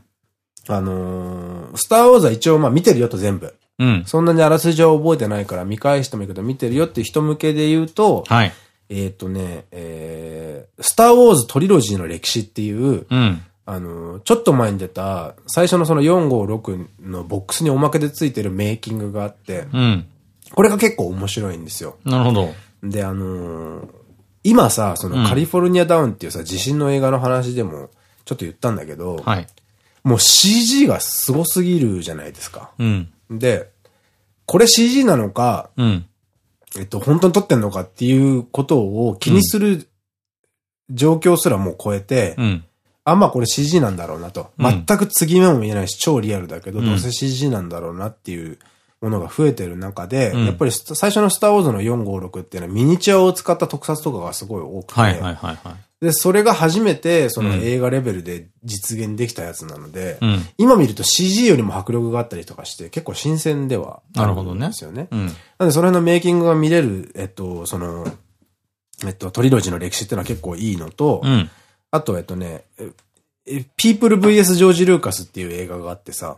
あのー、スターウォーズは一応まあ見てるよと全部。うん、そんなにあらすじは覚えてないから見返してもいいけど見てるよって人向けで言うと、はい。えっとね、えー、スターウォーズトリロジーの歴史っていう、うん、あの、ちょっと前に出た、最初のその456のボックスにおまけでついてるメイキングがあって、うん、これが結構面白いんですよ。なるほど。で、あのー、今さ、そのカリフォルニアダウンっていうさ、地震の映画の話でもちょっと言ったんだけど、はい、もう CG がすごすぎるじゃないですか。うん、で、これ CG なのか、うんえっと、本当に撮ってんのかっていうことを気にする状況すらもう超えて、うん、あ、まあこれ CG なんだろうなと。全く次目も見えないし、超リアルだけど、どうせ CG なんだろうなっていうものが増えてる中で、うん、やっぱり最初のスターウォーズの456っていうのはミニチュアを使った特撮とかがすごい多くて、で、それが初めて、その映画レベルで実現できたやつなので、うん、今見ると CG よりも迫力があったりとかして、結構新鮮ではあるんですよね。なね。うん、なんで、その辺のメイキングが見れる、えっと、その、えっと、トリロジーの歴史っていうのは結構いいのと、うん、あと、えっとね、ピープル VS. ジョージ・ルーカスっていう映画があってさ、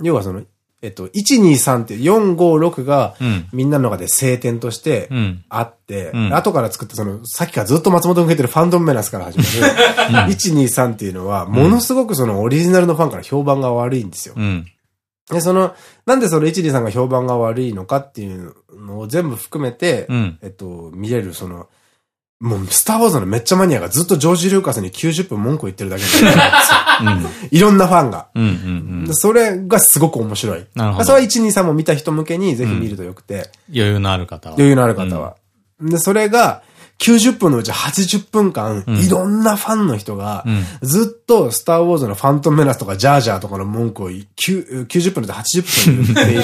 要はその、えっと、123って4、5、6が、みんなの中で晴天としてあって、うん、後から作ったその、さっきからずっと松本が受けてるファンドンメナスから始まる、123っていうのは、ものすごくそのオリジナルのファンから評判が悪いんですよ。うん、で、その、なんでその123が評判が悪いのかっていうのを全部含めて、うん、えっと、見れるその、もう、スターウォーズのめっちゃマニアがずっとジョージ・ルーカスに90分文句言ってるだけなんで。すよ。いろんなファンが。それがすごく面白い。なるほど。それは1、2、3も見た人向けにぜひ見るとよくて。余裕のある方は。余裕のある方は。で、それが、90分のうち80分間、うん、いろんなファンの人が、ずっとスターウォーズのファントムメナスとかジャージャーとかの文句を90分で80分で言っている。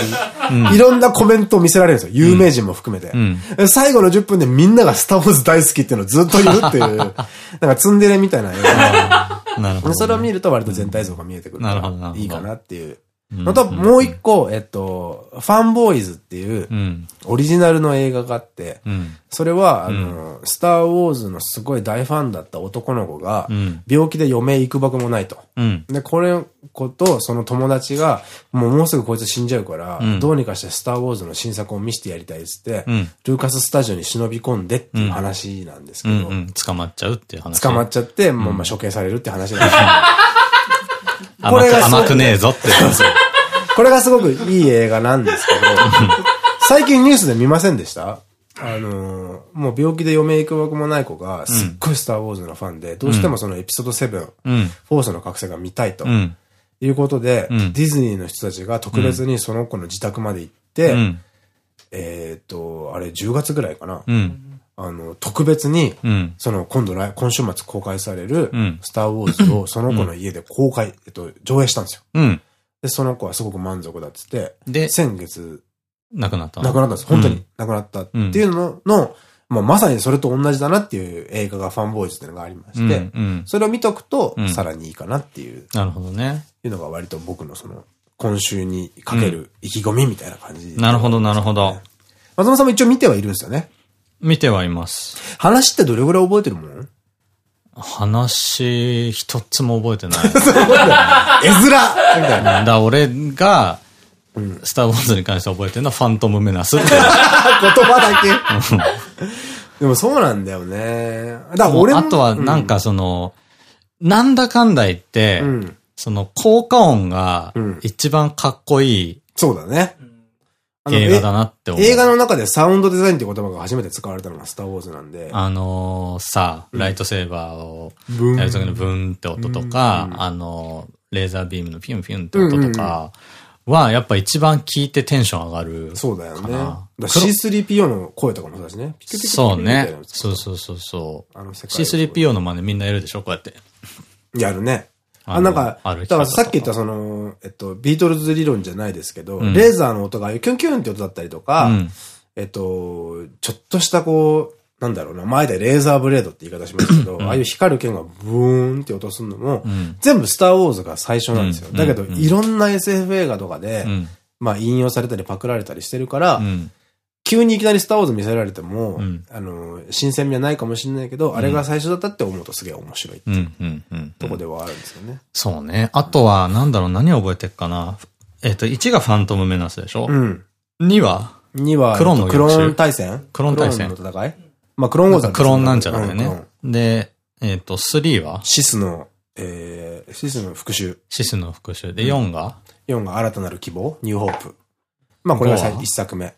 うん、いろんなコメントを見せられるんですよ。有名人も含めて。うん、最後の10分でみんながスターウォーズ大好きっていうのをずっと言うっていう、(laughs) なんかツンデレみたいな映画。(laughs) なるほど、ね、それを見ると割と全体像が見えてくる。なるほど。いいかなっていう。のと、もう一個、えっと、ファンボーイズっていう、オリジナルの映画があって、それは、あの、スターウォーズのすごい大ファンだった男の子が、病気で余命行くばくもないと。で、これ子とその友達が、もうもうすぐこいつ死んじゃうから、どうにかしてスターウォーズの新作を見せてやりたいっつって、ルーカススタジオに忍び込んでっていう話なんですけど。捕まっちゃうっていう話。捕まっちゃって、もうまあ処刑されるって話なんです (laughs) これが甘くねえぞって。(laughs) これがすごくいい映画なんですけど、(laughs) 最近ニュースで見ませんでした？あのー、もう病気で余命行くわけもない子が、すっごいスターウォーズのファンで、どうしてもそのエピソード7、うん、フォースの覚醒が見たいと、いうことで、ディズニーの人たちが特別にその子の自宅まで行って、えっと、あれ10月ぐらいかな。あの、特別に、うん、その、今度来、今週末公開される、スターウォーズを (laughs) その子の家で公開、えっと、上映したんですよ。うん、で、その子はすごく満足だっつって、で、先月、亡くなった亡くなったんです。本当に亡くなったっていうのの、まあ、まさにそれと同じだなっていう映画がファンボーイズっていうのがありまして、それを見とくと、さらにいいかなっていう。なるほどね。いうのが割と僕のその、今週にかける意気込みみたいな感じ、なるほど、なるほど。松本さんも一応見てはいるんですよね。見てはいます。話ってどれぐらい覚えてるもん？話一つも覚えてない。(laughs) 絵面みたいな。だ俺が、スター・ウォーズに関して覚えてるのはファントム・メナスって。(laughs) 言葉だけ。でもそうなんだよね。だから俺も。あとはなんかその、うん、なんだかんだ言って、うん、その効果音が一番かっこいい。そうだね。映画だなって思う。映画の中でサウンドデザインって言葉が初めて使われたのがスターウォーズなんで。あのー、さ、ライトセーバーをやるときのブーンって音とか、あのー、レーザービームのピュンピュンって音とかは、やっぱ一番聞いてテンション上がる。そうだよね。C3PO の声とかもそうだしね。そうね。そうそうそうそう。C3PO の真似みんなやるでしょ？こうやって。やるね。あ、なんか、だからさっき言ったその、えっと、ビートルズ理論じゃないですけど、うん、レーザーの音がキュンキュンって音だったりとか、うん、えっと、ちょっとしたこう、なんだろうな、前でレーザーブレードって言い方しますけど、ああいう光る剣がブーンって音するのも、全部スターウォーズが最初なんですよ。だけど、いろんな SF 映画とかで、まあ引用されたりパクられたりしてるから、急にいきなりスターウォーズ見せられても、うん、あの、新鮮味はないかもしれないけど、うん、あれが最初だったって思うとすげえ面白いっていうとこではあるんですよね。そうね。あとは、なんだろう、何を覚えてるかな？えっ、と、1がファントムメナスでしょ？うん。2は ?2 は、クローンのクローン対戦？クローン対戦。の戦い？まあ、クローンウォーズクローンなんちゃらだよね。で、えっ、と、3は？シスの、えー、シスの復讐。シスの復讐。で、4が ?4 が新たなる希望？ニューホープ。まあ、これが1作目。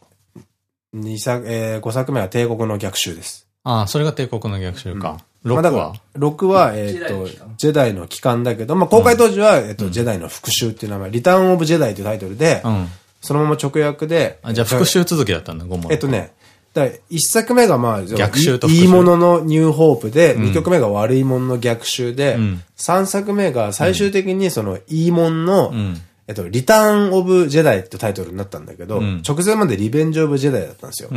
二作、えー、5作目は帝国の逆襲です。ああ、それが帝国の逆襲か。うん、6は、?6 は、えっと、ジェダイの帰還だけど、まあ、公開当時は、えっと、ジェダイの復讐っていう名前、リターンオブジェダイというタイトルで、うん、そのまま直訳で。あ、じゃあ復讐続きだったんだ、5問。えっとね、だ一作目がまあ、逆襲といいもののニューホープで、二、曲目が悪いものの逆襲で、三作目が最終的にそのいいものの、えっと、リターン・オブ・ジェダイってタイトルになったんだけど、うん、直前までリベンジ・オブ・ジェダイだったんですよ。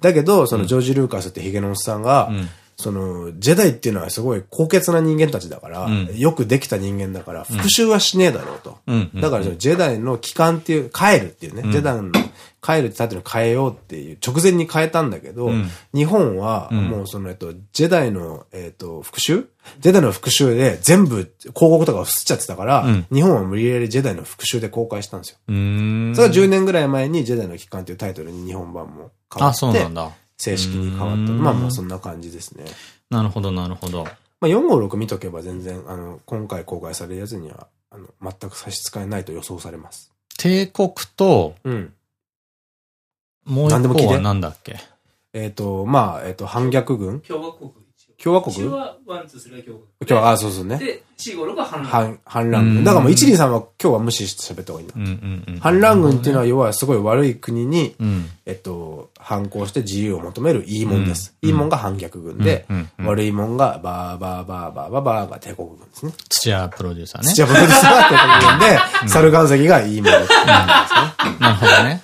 だけど、そのジョージ・ルーカスってヒゲのおっさんが、うん。その、ジェダイっていうのはすごい高潔な人間たちだから、うん、よくできた人間だから、復讐はしねえだろうと。だから、ジェダイの帰還っていう、帰るっていうね、うん、ジェダイの帰るってタイトル変えようっていう、直前に変えたんだけど、うん、日本は、もうその、えっと、ジェダイの、えっと、復讐？ジェダイの復讐で全部広告とかをすっちゃってたから、日本は無理やりジェダイの復讐で公開したんですよ。それが10年ぐらい前にジェダイの帰還っていうタイトルに日本版も変わって。あ、そうなんだ。正式に変わった。まあまあそんな感じですね。なるほど、なるほど。まあ456見とけば全然、あの、今回公開されるやつには、あの、全く差し支えないと予想されます。帝国と、うん。もう一個は何だっけ？えっと、まあ、えっと、反逆軍？共和国。共和国？中はワン、ツー、スリー共和国。今日は、あ、そうそうね。で、4、5、6は反乱。反乱軍。だからもう1、2、3は今日は無視して喋った方がいいんだ。反乱軍っていうのは要はすごい悪い国に、えっと、反抗して自由を求めるいいもんです。いいもんが反逆軍で、悪いもんがバーバーバーバーバーバーが帝国軍ですね。土屋プロデューサーね。土屋プロデューサーが帝国軍で、猿岩石がいいもんです。なるほどね。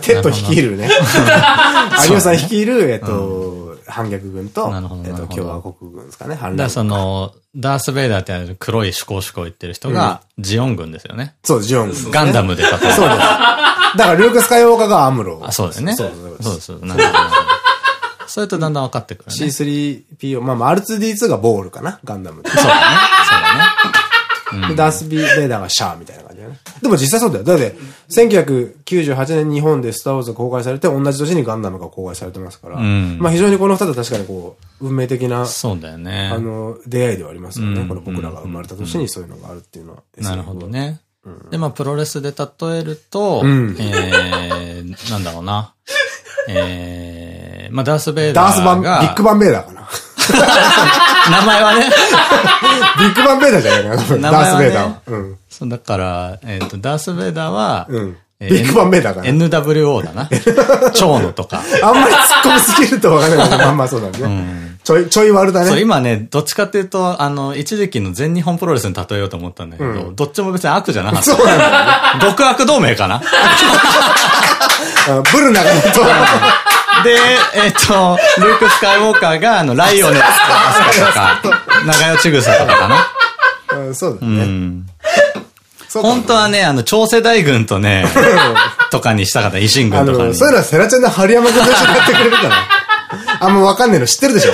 テッド率いるね。(laughs) 有吉さん率いる、えっと、反逆軍と、えっと、共和国軍ですかね、反乱。だその、ダース・ベイダーって黒いシコシコ言ってる人が、ジオン軍ですよね。そう、ジオン軍。ガンダムで戦う。そうです。だから、ルーク・スカイウォーカーがアムロ。あ、そうですね。そうです。そうです。なるほど。それとだんだん分かってくる、ね。C3PO、まあまあ R2D2 がボールかな、ガンダムそうだね。そうだね。ダース・ビー・ベイダーがシャーみたいな感じだね。でも実際そうだよ。だって、1998年日本でスター・ウォーズが公開されて、同じ年にガンダムが公開されてますから、うん、まあ非常にこの二つは確かにこう、運命的な、そうだよね。あの、出会いではありますよね。この僕らが生まれた年にそういうのがあるっていうのは。なるほどね。で、まあ、プロレスで例えると、うん、えー、なんだろうな。えー、まあ、ダース・ベイダーダースバン、ビッグバン・ベイダーかな。(laughs) 名前はね。ビッグバンベーダーじゃないかな、ダース・ベイダーは。うん。そう、だから、えっ、と、ダース・ベイダーは、うん、ビッグバンベーダーかな。NWO だな。(laughs) 蝶野とか。あんまり突っ込みすぎるとわかんないけど、まあまあそうだね。ちょい、ちょい悪だね。そう、今ね、どっちかっていうと、あの、一時期の全日本プロレスに例えようと思ったんだけど、どっちも別に悪じゃなかった。そうなんだ、ね。(laughs) 極悪同盟かな？ブル長野と。で、えっと、ルーク・スカイウォーカーが、あの、ライオネスとか、(laughs) 長与千草とかかな。そうだね。うん本当はね、あの、超世代軍とね、(laughs) とかにしたかった、維新軍とかに。そういうのはセラちゃんの春山君と一緒にやってくれるから。あんまわかんねえの知ってるでしょ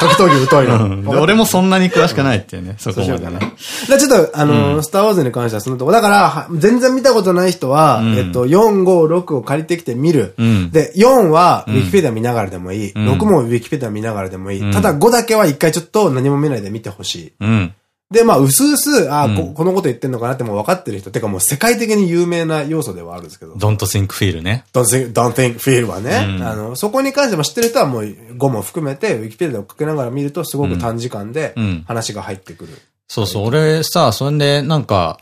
格闘技疎いの。俺もそんなに詳しくないっていうね、そこまでね。ちょっと、あの、スターウォーズに関してはそのとこ。だから、全然見たことない人は、えっと、4、5、6を借りてきて見る。で、4は、ウィキペディア見ながらでもいい。6もウィキペディア見ながらでもいい。ただ5だけは一回ちょっと何も見ないで見てほしい。で、まあ、うすうす、あ、うん、こ、このこと言ってんのかなってもう分かってる人。てかもう世界的に有名な要素ではあるんですけど。don't think feel ね。don't think, don't think feel はね。うん、あの、そこに関しても知ってる人はもう5も含めて、ウィキペディアをかけながら見るとすごく短時間で話が入ってくる。うん、そうそう、俺さ、それでなんか、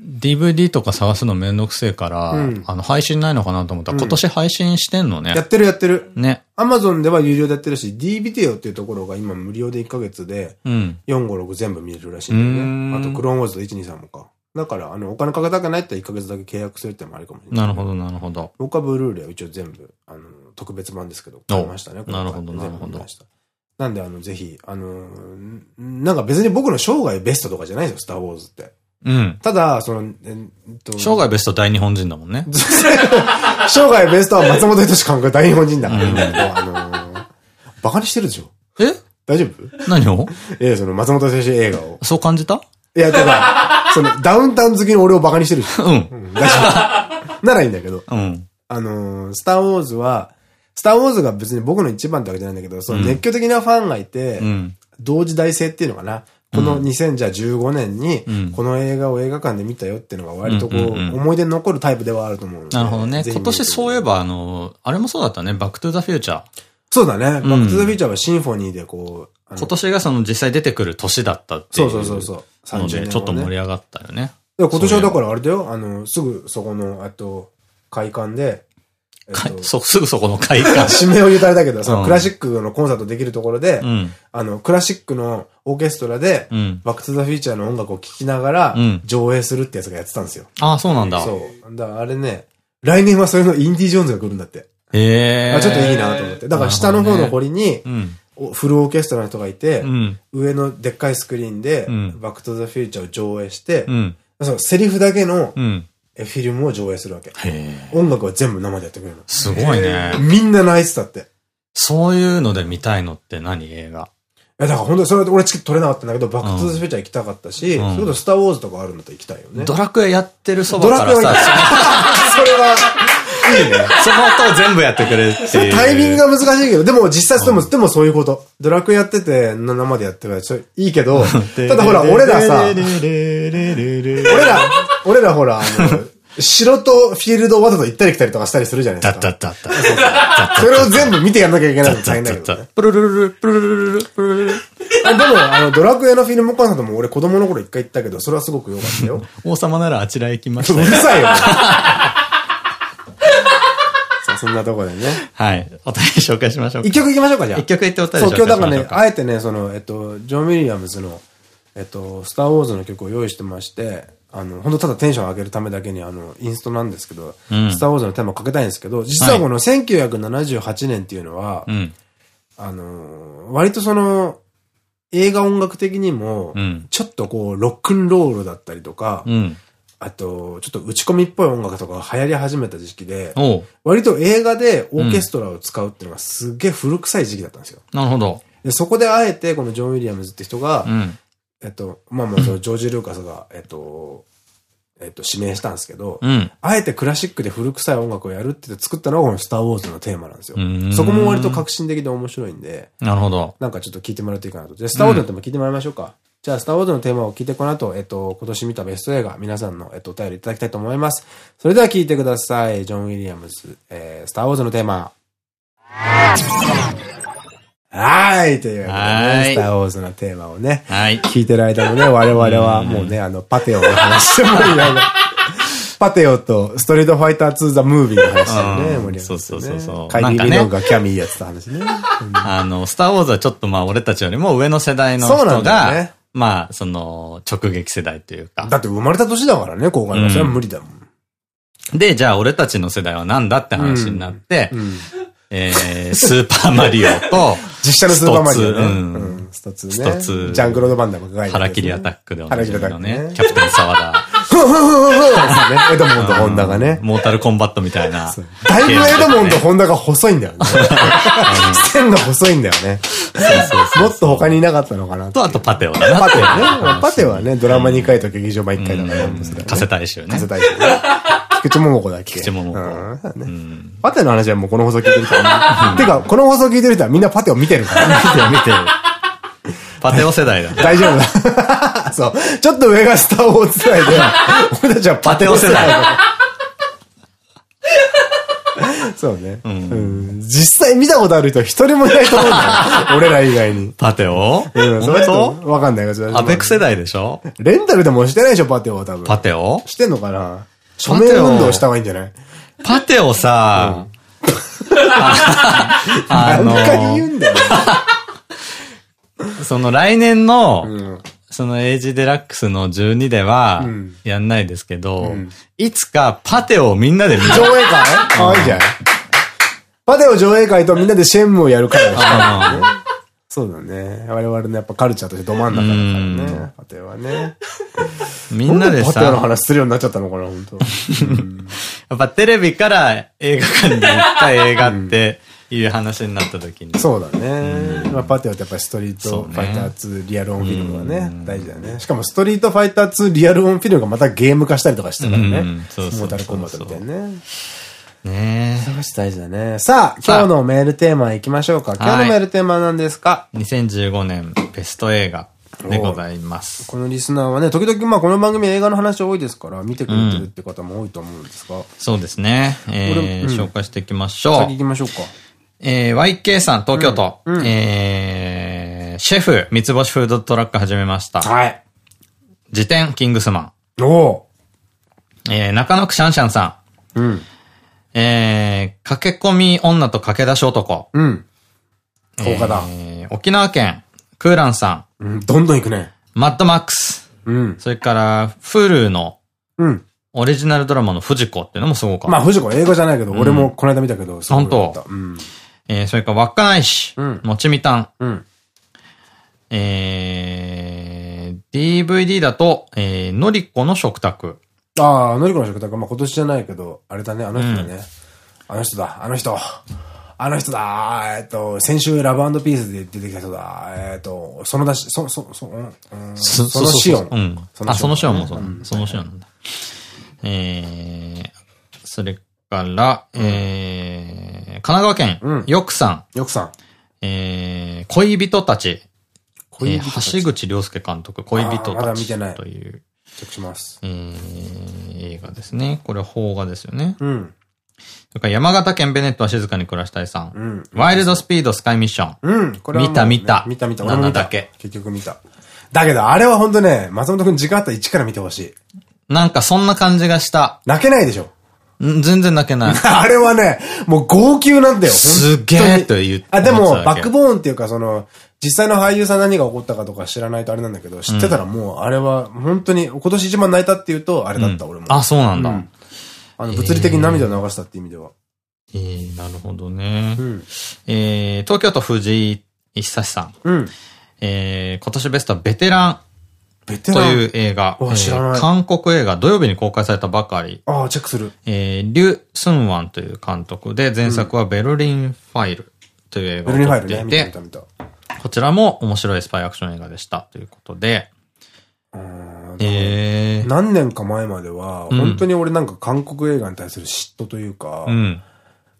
DVD とか探すのめんどくせえから、うん、あの、配信ないのかなと思ったら、今年配信してんのね。やってるやってる。ね。アマゾンでは有料でやってるし、D ビデオっていうところが今無料で1ヶ月で、4、5、6全部見れるらしいんだよね。あと、クローンウォーズと1、2、3もか。だから、あの、お金かけたくないって1ヶ月だけ契約するってのもあるかもしれない。なるほど、なるほど。僕はブルーレイは一応全部、あの、特別版ですけど、買いましたね。なるほど、なるほど。なんで、あの、ぜひ、あの、なんか別に僕の生涯ベストとかじゃないですよ、スターウォーズって。うん。ただ、その、えっと。生涯ベスト大日本人だもんね。(laughs) 生涯ベストは松本人志監督大日本人だから、あのー、バカにしてるでしょえ？大丈夫？何を？ええ、その松本先生映画を。そう感じた？いや、だから、(laughs) その、ダウンタウン好きの俺をバカにしてるでしょ。うん。うん、大丈夫。ならいいんだけど。うん。あのー、スターウォーズは、スターウォーズが別に僕の一番ってわけじゃないんだけど、その熱狂的なファンがいて、うん、同時代性っていうのかな。この2015年に、この映画を映画館で見たよっていうのが割とこう、思い出に残るタイプではあると思うなるほどね。今年そういえば、あの、あれもそうだったね。バックトゥザフューチャー。そうだね。バックトゥザフューチャーはシンフォニーでこう、今年がその実際出てくる年だったっていう。そうそうそうそう。ので、ちょっと盛り上がったよね。今年はだからあれだよ。あの、すぐそこの、あと、会館で、そ、(laughs) すぐそこの会館。市名を言うとあれだけど、そのクラシックのコンサートできるところで、あの、クラシックのオーケストラで、バックトゥザフューチャーの音楽を聴きながら、上映するってやつがやってたんですよ。ああ、そうなんだ。そう。だからあれね、来年はそれのインディ・ジョーンズが来るんだって。へえ。ちょっといいなと思って。だから下の方の堀に、フルオーケストラの人がいて、上のでっかいスクリーンで、バックトゥザフューチャーを上映して、そのセリフだけの、フィルムを上映するわけ。音楽は全部生でやってくれるの。すごいね。みんな泣いてたって。そういうので見たいのって何？映画いや、だから本当にそれで俺チケット取れなかったんだけど、バックトゥザフューチャー行きたかったし、それとスターウォーズとかあるんだったら行きたいよね。ドラクエやってるそばからさ。ドラクエ (laughs) それは、いいね。(laughs) その音全部やってくれるっていう。タイミングが難しいけど、でも実際でも、でもそういうこと。ドラクエやってて、生でやってるから、いいけど、(laughs) ただほら、俺らさ、(laughs) 俺ら、俺らほら、あの、城とフィールドをわざと行ったり来たりとかしたりするじゃないですか。だっただった。それを全部見てやんなきゃいけないと大変だけど、ね。プルルルル、プルルルル、プルルル。でも、あの、ドラクエのフィルムコンサートも俺子供の頃一回行ったけど、それはすごく良かったよ。王様ならあちら行きました。うるさいよ。そんなとこでね。はい。お便り紹介しましょう一曲行きましょうか、じゃあ。一曲言ってお便り紹介しましょう。そう、今日だからね、あえてね、その、えっと、ジョン・ウィリアムズの、えっと、スター・ウォーズの曲を用意してまして、あの、本当ただテンション上げるためだけにあの、インストなんですけど、うん、スターウォーズのテーマをかけたいんですけど、実はこの1978年っていうのは、はい、あの、割とその、映画音楽的にも、ちょっとこう、ロックンロールだったりとか、うん、あと、ちょっと打ち込みっぽい音楽とかが流行り始めた時期で、割と映画でオーケストラを使うっていうのがすっげえ古臭い時期だったんですよ。なるほど。で、そこであえてこのジョン・ウィリアムズって人が、うんえっと、まあまあ、ジョージ・ルーカスが、えっと、えっと、指名したんですけど、うん、あえてクラシックで古臭い音楽をやるって作ったのがこのスター・ウォーズのテーマなんですよ。そこも割と革新的で面白いんで、なるほど。なんかちょっと聞いてもらっていいかなと。じゃあ、スター・ウォーズのテーマ聞いてもらいましょうか。うん、じゃあ、スター・ウォーズのテーマを聞いてこの後、えっと、今年見たベスト映画、皆さんの、えっと、お便りいただきたいと思います。それでは聞いてください。ジョン・ウィリアムズ、えー、スター・ウォーズのテーマ。はい。というわけでね、スターウォーズのテーマをね、はい。聞いてる間もね、(laughs) 我々はもうね、あの、パテオの話して。(laughs) パテオとストリートファイター2ザムービーの話だよね、盛りそうそうそうそう。カイリー・がキャミーやってた話ね。あの、スターウォーズはちょっとまあ俺たちよりも上の世代の人が、まあ、その、直撃世代というか。だって生まれた年だからね、公開は。それは無理だもん。で、じゃあ俺たちの世代はなんだって話になって、えー、スーパーマリオと、(laughs) 実写のスーパーマリオね。うん。スト2ね。スト2。ジャングロードバンダムが書いて腹切りアタックでおなじみのね、キャプテン沢田。ふんふんふんふんふんエドモンド・ホンダがね。モータルコンバットみたいな。だいぶエドモンド・ホンダが細いんだよね。線が細いんだよね。もっと他にいなかったのかなと、あとパテオだね。パテオね。パテオはね、ドラマ2回と劇場版1回だから。加瀬大衆ね。加瀬大衆ね。菊池桃子だっけ？菊池桃子。パテの話はもうこの放送聞いてる人は。(laughs) てか、この放送聞いてる人はみんなパテを見てるから。見てる見てる。パテオ世代だ。大丈夫だ。(laughs) そう。ちょっと上がスターウォーズ世代で、(laughs) 俺たちはパテオ世代だ。そうね。うん。実際見たことある人一人もいないと思うんだよ。(laughs) 俺ら以外に。パテオ？うん、それとわかんない。アベック世代でしょ？レンタルでもしてないでしょ、パテオは多分。パテオ？してんのかな？署名運動した方がいいんじゃない？パテオさ、あの、何回言うんだよ。(laughs) その来年の、そのエイジデラックスの12では、やんないですけど、いつかパテオをみんなで見上映会？あ、いいじゃん。パテオ上映会とみんなでシェンムをやるから。そうだね。我々のやっぱカルチャーとしてど真ん中だからね。パテはね。みんなでさ。パテの話するようになっちゃったのかな、本当。(laughs) やっぱテレビから映画館で行った映画っていう話になった時に。そうだね。まあパテオってやっぱストリートファイター2リアルオンフィルムがね、大事だよね。しかもストリートファイター2リアルオンフィルムがまたゲーム化したりとかしてたからね。モータルコンバットみたいなね。ねえ。探し大事だね。さあ、今日のメールテーマ行きましょうか。今日のメールテーマは何ですか ?2015 年ベスト映画でございます。このリスナーはね、時々まあこの番組映画の話多いですから、見てくれてるって方も多いと思うんですが。そうですね。えー、紹介していきましょう。先行きましょうか。えー、YK さん、東京都。えー、シェフ、三つ星フードトラック始めました。はい。自転、キングスマン。おえー、中野区シャンシャンさん。うん。えー、駆け込み女と駆け出し男。うん。放課だ。えー、沖縄県、クーランさん。うん、どんどん行くね。マッドマックス。うん。それから、フルーの、うん。オリジナルドラマの藤子っていうのもすごかった。まあ、藤子英語じゃないけど、俺もこの間見たけど、本当。うん。えー、それから、稚内市、うん、もちみたん。うん。えー、DVD だと、えー、のりこの食卓。ああ、のりこの食卓、まあ今年じゃないけど、あれだね、あの人だね。うん、あの人だ、あの人。あの人だ、えっと、先週ラブピースで出てきた人だ、えっと、そのだし、そ、そ、そ、うん、そのシオン。うん。あ、そのシオンもそう。そのシオンなんだ。えー、それから、えー、神奈川県、よくさん。よくさん。えー、恋人たち。恋人たち。橋口良介監督、恋人たち。まだ見てない。という。チェックします。えー、映画ですね。これは邦画ですよね。うん。それから山形県ベネットは静かに暮らしたいさん。うん。ワイルドスピードスカイミッション。うん。これは、見た見た。見た見た。俺も見た。結局見た。だけど、あれはほんとね、松本くん時間あったら一から見てほしい。なんかそんな感じがした。泣けないでしょ全然泣けない。(laughs) あれはね、もう号泣なんだよ。すげえと言って。あ、でも、バックボーンっていうか、その、実際の俳優さん何が起こったかとか知らないとあれなんだけど、知ってたらもう、あれは、本当に、今年一番泣いたっていうと、あれだった、俺も。あ、そうなんだ。あの、物理的に涙を流したって意味では。えー、なるほどね。え東京都藤井久志さん。うん。え今年ベストはベテラン。ベテランという映画。韓国映画、土曜日に公開されたばかり。ああ、チェックする。えー、リュ・スンワンという監督で、前作はベルリンファイルという映画を撮っていて。こちらも面白いスパイアクション映画でしたということで。えー、何年か前までは、本当に俺なんか韓国映画に対する嫉妬というか、うん、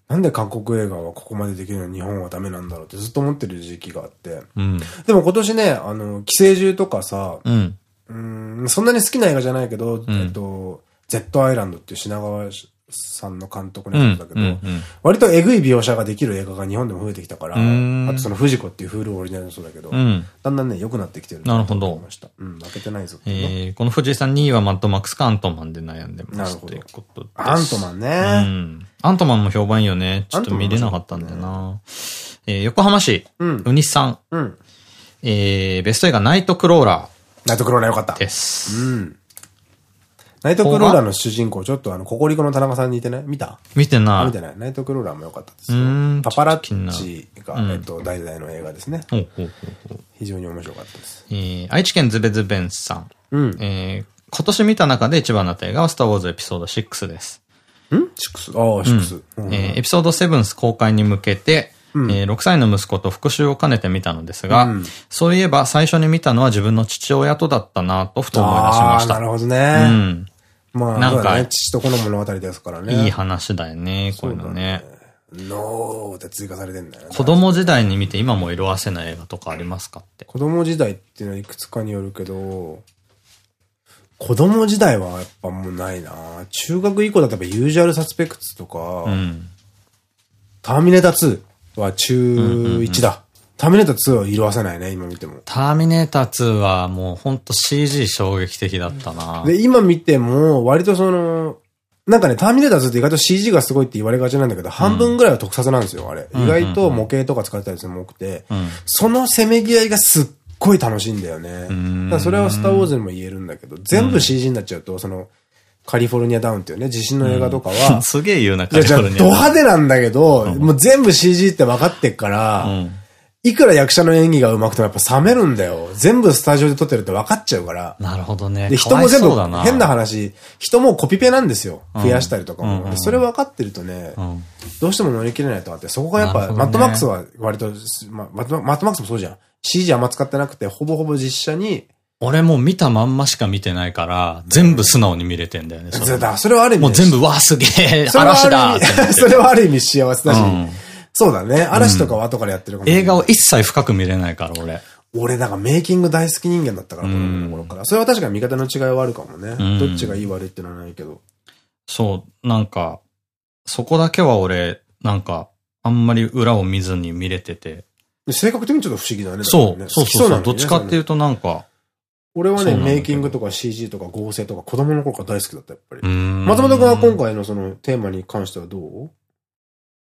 なんで韓国映画はここまでできるのに日本はダメなんだろうってずっと思ってる時期があって。うん、でも今年ね、あの、寄生獣とかさ、うん、うんそんなに好きな映画じゃないけど、えっと、Z アイランドっていう品川さんの監督のやつだけど、割とエグい描写ができる映画が日本でも増えてきたから、あとその藤子っていうフールオリジナルもそうだけど、だんだんね、良くなってきてるなるほど。うん、負けてないぞ。えー、この藤井さん2位はマッドマックスかアントマンで悩んでます。なるほど。アントマンね。うん。アントマンも評判いいよね。ちょっと見れなかったんだよな。えー、横浜市、うん、うにさん。うん。えー、ベスト映画ナイトクローラー。ナイトクローラーよかった。です。うん。ナイトクローラーの主人公、ちょっとあの、ココリコの田中さんに似てない？見た？見てない。見てない？ナイトクローラーも良かったですよ。パパラッチが、えっと、代々の映画ですね。非常に面白かったです。え愛知県ズベズベンさん。うん。え今年見た中で一番なった映画はスターウォーズエピソード6です。ん ?6? ああ、6。えエピソード7公開に向けて、うん、えー、6歳の息子と復習を兼ねて見たのですが、うん、そういえば最初に見たのは自分の父親とだったなとふと思い出しました。なるほどね。うん。まあ、なんか、ね、父と子の物語ですからね。いい話だよね、こういうのね。ノーって追加されてんだよね。子供時代に見て今も色褪せない映画とかありますかって。子供時代っていうのはいくつかによるけど、子供時代はやっぱもうないな中学以降だとやっぱユージュアルサスペクツとか、うん、ターミネーター2は中1だ。ターミネーター2は色褪せないね、今見ても。ターミネーター2はもうほんと CG 衝撃的だったな。で、今見ても、割とその、なんかね、ターミネーター2って意外と CG がすごいって言われがちなんだけど、うん、半分ぐらいは特撮なんですよ、あれ。意外と模型とか使ったりするのも多くて、うん、そのせめぎ合いがすっごい楽しいんだよね。だそれはスターウォーズにも言えるんだけど、全部 CG になっちゃうと、その、カリフォルニアダウンっていうね、地震の映画とかは。(laughs) すげえ言うな、カリフォルニア。ド派手なんだけど、もう全部 CG って分かってっから、いくら役者の演技が上手くてもやっぱ冷めるんだよ。全部スタジオで撮ってるって分かっちゃうから。なるほどね。で、人も全部変な話、人もコピペなんですよ。増やしたりとかも。それ分かってるとね、どうしても乗り切れないとあって、そこがやっぱ、マットマックスは割と、マットマックスもそうじゃん。CG あんま使ってなくて、ほぼほぼ実写に、俺も見たまんましか見てないから、全部素直に見れてんだよね。それそれはある意味。もう全部、わあすげえ、嵐だ (laughs) それはある意味幸せだし。そうだね。嵐とかは後からやってるかも、映画を一切深く見れないから、俺。俺、なんかメイキング大好き人間だったから、この頃から。それは確かに見方の違いはあるかもね。どっちがいい悪いってのはないけど。そう、なんか、そこだけは俺、なんか、あんまり裏を見ずに見れてて。性格的にちょっと不思議だね。そう、そうそうそう。どっちかっていうとなんか、俺はね、メイキングとか CG とか合成とか子供の頃から大好きだった、やっぱり。松本君は今回のそのテーマに関してはどう？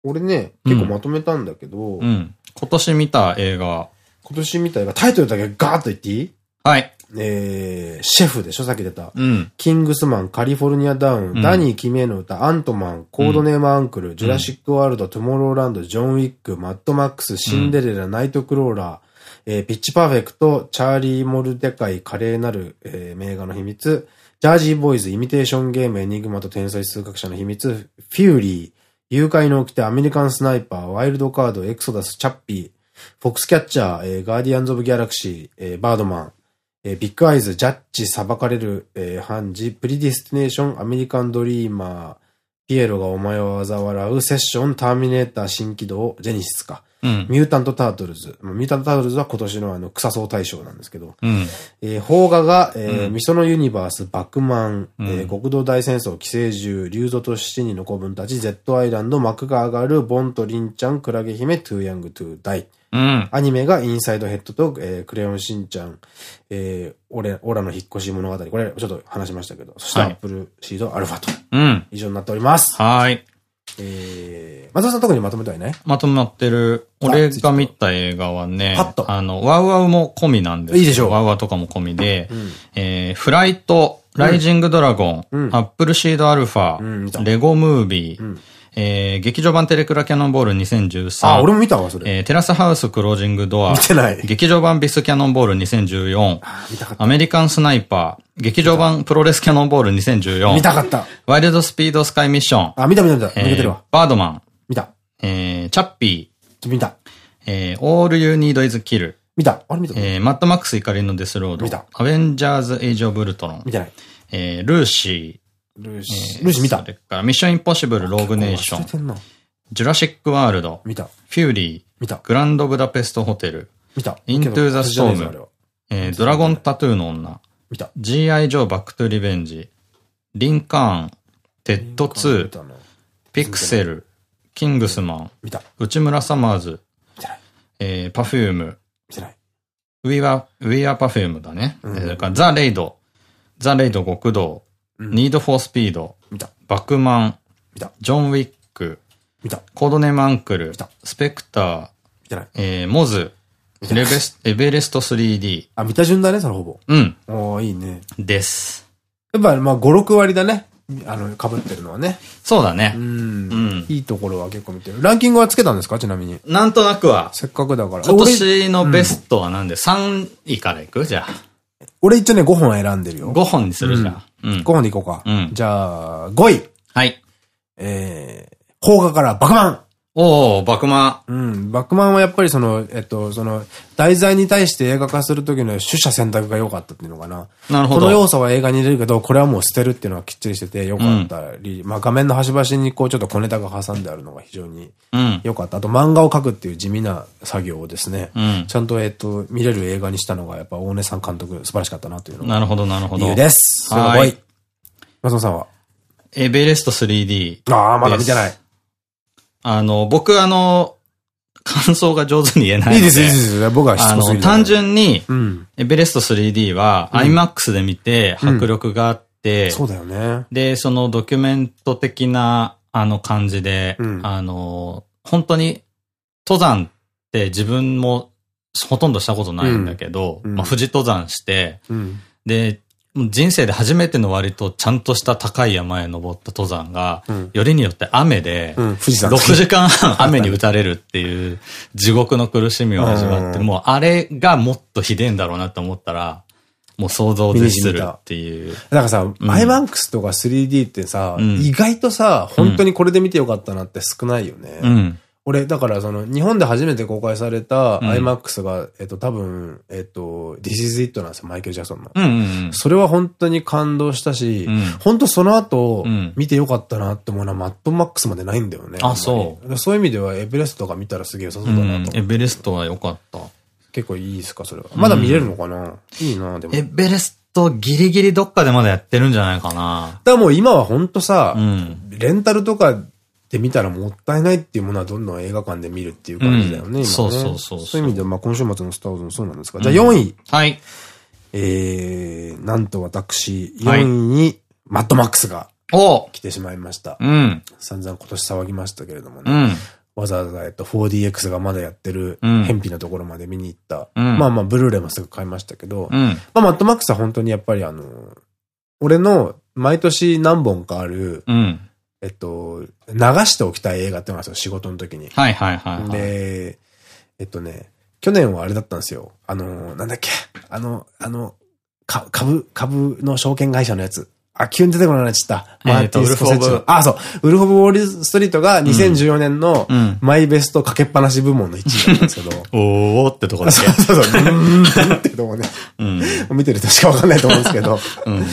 俺ね、結構まとめたんだけど、うん。今年見た映画。今年見た映画、タイトルだけガーッと言っていい？はい。えー、シェフでしょさっき出た。うん。キングスマン、カリフォルニアダウン、うん、ダニー・キメの歌、アントマン、コードネーム・アンクル、うん、ジュラシック・ワールド、トゥモローランド、ジョン・ウィック、マッドマックス、シンデレラ、ナイト・クローラー、えー、ピッチ・パーフェクト、チャーリー・モルデカイ、華麗なる、えー、名画の秘密、ジャージー・ボーイズ、イミテーション・ゲーム、エニグマと天才数学者の秘密、フューリー、誘拐の起きて、アメリカンスナイパー、ワイルドカード、エクソダス、チャッピー、フォックスキャッチャー、えー、ガーディアンズ・オブ・ギャラクシー、えー、バードマン、えー、ビッグアイズ、ジャッジ、裁かれる、えー、判事、プリデスティネーション、アメリカンドリーマー、ピエロがお前を嘲笑う、セッション、ターミネーター新起動、ジェニシスか。うん、ミュータント・タートルズ。ミュータント・タートルズは今年のあの、草草大賞なんですけど。うん、えー、邦画が、えー、うん、味園ユニバース、バクマン、うん、えー、極道大戦争、寄生獣、龍三と七人の子分たち、ゼットアイランド、幕が上がる、ボンとリンちゃん、海月姫、トゥーヤング・トゥー・ダイ。うん、アニメがインサイドヘッドと、えー、クレヨンしんちゃん、えー、俺、オラの引っ越し物語。これ、ちょっと話しましたけど。そしてアップルシードアルファと。うん。以上になっております。はい。えー、松田さん特にまとめたいね。まとまってる。俺が見た映画はね、パッと。あの、ワウワウも込みなんですいいでしょう。ワウワウとかも込みで、うん、えー、フライト、ライジングドラゴン、うん、アップルシードアルファ、うん、レゴムービー、うんえー、劇場版テレクラキャノンボール2013。あ、俺も見たわ、それ。えー、テラスハウスクロージングドア。見てない。劇場版ビスキャノンボール2014。あ、見たかった。アメリカンスナイパー。劇場版プロレスキャノンボール2014。見たかった。ワイルドスピードスカイミッション。あ、見た見た見た。見てるわ。バードマン。見た。えー、チャッピー。見た。えー、All You Need Is Kill。見た。あれ見た。えー、マッドマックス怒りのデスロード。見た。アベンジャーズ・エイジ・オブ・ウルトロン。見てない。えー、ルーシー。ルーシー。ルーシー見た？それから、ミッション・インポッシブル・ローグ・ネーション。ジュラシック・ワールド。見た。フューリー。見た。グランド・ブダペスト・ホテル。見た。イントゥ・ザ・ストーム。えー、ドラゴン・タトゥーの女。見た。G.I. ジョー・バック・トゥ・リベンジ。リンカーン。テッド2、ピクセル、キングスマン、内村サマーズ、えー、パフューム、ウィア、ウィアパフュームだね。それからザ・レイド、ザ・レイド極道、ニード・フォー・スピード、バクマン、ジョン・ウィック、コードネーム・アンクル、スペクター、えー、モズ、レベス、エベレスト 3D。あ、見た順だね、そのほぼ。うん。おいいね。です。やっぱ、まあ、5、6割だね。あの、被ってるのはね。そうだね。うん。いいところは結構見てる。ランキングはつけたんですか？ちなみに。なんとなくは。せっかくだから。今年のベストはなんで、3位からいく？じゃあ。俺一応ね、5本選んでるよ。5本にするじゃん。うん。5本でいこうか。うん。じゃあ、5位。はい。えー、邦画からバクマンおおバクマン。うん。バクマンはやっぱりその、えっと、その、題材に対して映画化する時の取捨選択が良かったっていうのかな。なるほど。この要素は映画に入れるけど、これはもう捨てるっていうのはきっちりしてて良かったり、うん、まあ画面の端々にこうちょっと小ネタが挟んであるのが非常に良かった。うん、あと漫画を描くっていう地味な作業をですね、うん、ちゃんとえっと、見れる映画にしたのがやっぱ大根さん監督素晴らしかったなというのが。なるほど、なるほど。理由です。はい。松本さんは？エベレスト 3D。ああ、まだ見てない。あの、僕あの、感想が上手に言えない。いいです、いいです。僕はあの、単純に、エベレスト 3D は、IMAX で見て、迫力があって、そうだよね。で、そのドキュメント的な、あの感じで、あの、本当に、登山って自分もほとんどしたことないんだけど、まあ、富士登山して、で、人生で初めての割とちゃんとした高い山へ登った登山が、うん、よりによって雨で、6時間半雨に打たれるっていう地獄の苦しみを味わって、もうあれがもっとひでえんだろうなと思ったら、もう想像できるっていう。だからさ、アイマックスとか 3D ってさ、意外とさ、本当にこれで見てよかったなって少ないよね。うん俺、だからその、日本で初めて公開された IMAX が、えっと、多分、えっと、This is It なんですよ、マイケル・ジャクソンの。それは本当に感動したし、本当その後、見てよかったなって思うのは、マットマックスまでないんだよね。あ、そう。そういう意味では、エベレストとか見たらすげえ良さそうだなと。エベレストは良かった。結構いいですか、それは。まだ見れるのかな？いいな、でも。エベレストギリギリどっかでまだやってるんじゃないかな。だからもう今は本当さ、レンタルとか、で見たらもったいないっていうものはどんどん映画館で見るっていう感じだよね、うん、今ね。そうそうそうそういう意味では、まあ今週末のスター・ウォーズもそうなんですか。じゃあ4位。はい。えー、なんと私、4位に、マッドマックスが、来てしまいました。うん。散々今年騒ぎましたけれどもね。うん。わざわざ、えっと、4DX がまだやってる、偏僻なところまで見に行った。うん、まあまあ、ブルーレイもすぐ買いましたけど、うん、まあ、マッドマックスは本当にやっぱりあの、俺の毎年何本かある、うん、えっと、流しておきたい映画ってのがあるんですよ、仕事の時に。はいはいはい、はい、で、えっとね、去年はあれだったんですよ。あの、なんだっけ、あの、あの、か株、株の証券会社のやつ。あ、急に出てこなくなっちゃった。マーティス・コセッチあ、そう。ウルフ・オブ・ウォール・ストリートが2014年のマイベストかけっぱなし部門の1位だったんですけど。(laughs) おーってとこだけ。そうそうそう。うんってとこね。うん、見てるとしかわかんないと思うんですけど。うん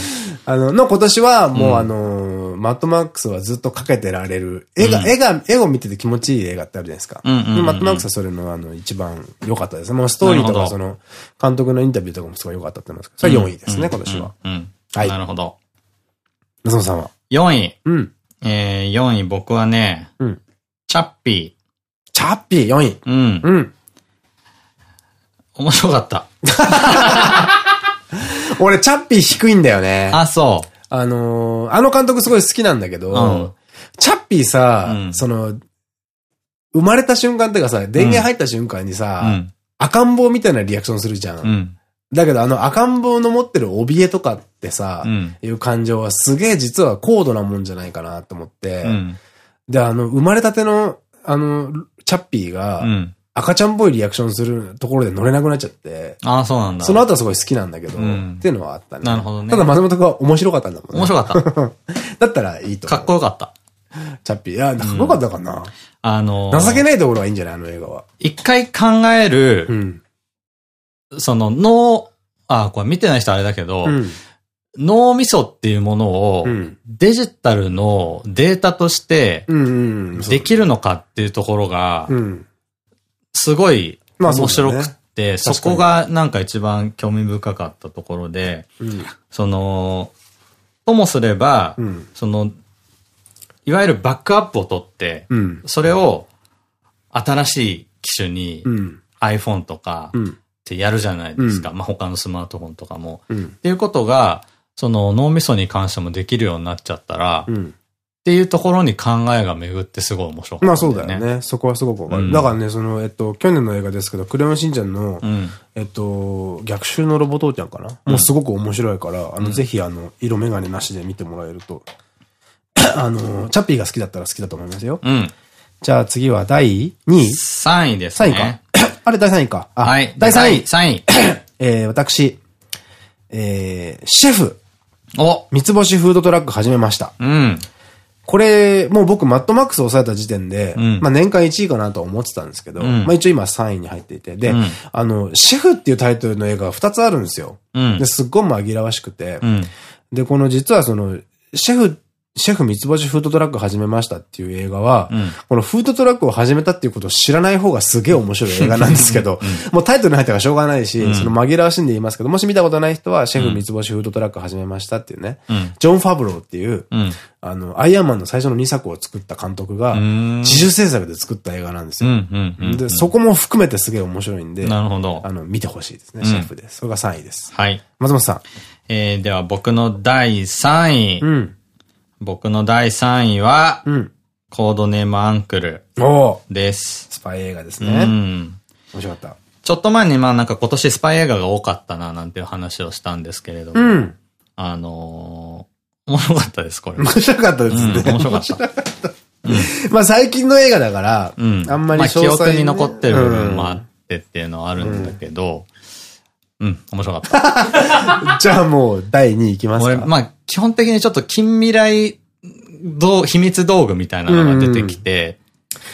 あの、の今年はもうあの、マットマックスはずっとかけてられる。絵が、絵が、絵を見てて気持ちいい映画ってあるじゃないですか。マットマックスはそれのあの、一番良かったです。もうストーリーとかその、監督のインタビューとかもすごい良かったって思いますけど、それは4位ですね、今年は。はい。なるほど。松本さんは ?4 位。うん。えー、4位僕はね、うん。チャッピー。チャッピー4位。うん。うん。面白かった。(laughs) 俺、チャッピー低いんだよね。あ、そう。あのー、あの監督すごい好きなんだけど、うん、チャッピーさ、うん、その、生まれた瞬間っていうかさ、電源入った瞬間にさ、うん、赤ん坊みたいなリアクションするじゃん。だけどあの赤ん坊の持ってる怯えとかってさ、いう感情はすげえ実は高度なもんじゃないかなと思って、で、あの、生まれたての、あの、チャッピーが、赤ちゃんっぽいリアクションするところで乗れなくなっちゃって。ああ、そうなんだ。その後はすごい好きなんだけど、うん、っていうのはあったね。なるほどね。ただ松本君は面白かったんだもんね。面白かった。(laughs) だったらいいとかっこよかった。チャッピー。いや、かっこよかったかな。うん、あのー、情けないところはいいんじゃないあの映画は。一回考える、うん、その脳、あ、これ見てない人あれだけど、うん脳みそっていうものを、デジタルのデータとして、できるのかっていうところが、すごい面白くって、そこがなんか一番興味深かったところで、その、ともすれば、その、いわゆるバックアップを取って、うん、それを新しい機種に iPhone とかってやるじゃないですか。まあ他のスマートフォンとかも。っていうことが、その脳みそに関してもできるようになっちゃったら、っていうところに考えが巡ってすごい面白かった、ね。まあそうだよね。そこはすごくわかる。うん、だからね、その、えっと、去年の映画ですけど、クレヨンしんちゃんの、うん、えっと、逆襲のロボ父ちゃんかな、うん、もうすごく面白いから、あの、ぜひあの、色眼鏡なしで見てもらえると、(coughs) あの、チャッピーが好きだったら好きだと思いますよ。うん。じゃあ次は第2位 ?3 位ですね。3 (coughs) 位か？あれ第3位か。はい。第3位。3位。(coughs) えー、私、えー、シェフ。お三つ星フードトラック始めました。うん。これ、もう僕、マットマックスを抑えた時点で、うん、まあ年間1位かなと思ってたんですけど、うん、まあ一応今3位に入っていて、で、うん、あの、シェフっていうタイトルの映画が2つあるんですよ。で、すっごい紛らわしくて、で、この実はその、シェフシェフ三つ星フードトラック始めましたっていう映画は、うん、このフードトラックを始めたっていうことを知らない方がすげえ面白い映画なんですけど、うん、もうタイトルに入ったからしょうがないし、うん、その紛らわしんで言いますけど、もし見たことない人は、シェフ三つ星フードトラック始めましたっていうね、ジョン・ファブローっていう、あの、アイアンマンの最初の2作を作った監督が、自主制作で作った映画なんですよ。で、そこも含めてすげえ面白いんで、なるほど。あの、見てほしいですね、シェフで。それが3位です。はい。松本さん。えー、では僕の第3位。うん僕の第3位は、うん、コードネームアンクルです。スパイ映画ですね。うん。面白かった。ちょっと前にまあなんか今年スパイ映画が多かったななんていう話をしたんですけれども、うん、あのー、面白かったです、これ。面白かったですね。うん、面白かった。まあ最近の映画だから、うん、あんまりね、まあ記憶に残ってる部分もあってっていうのはあるんだけど、うん、面白かった。(laughs) じゃあもう第2位いきますか。俺、まあ基本的にちょっと近未来どう、秘密道具みたいなのが出てきて、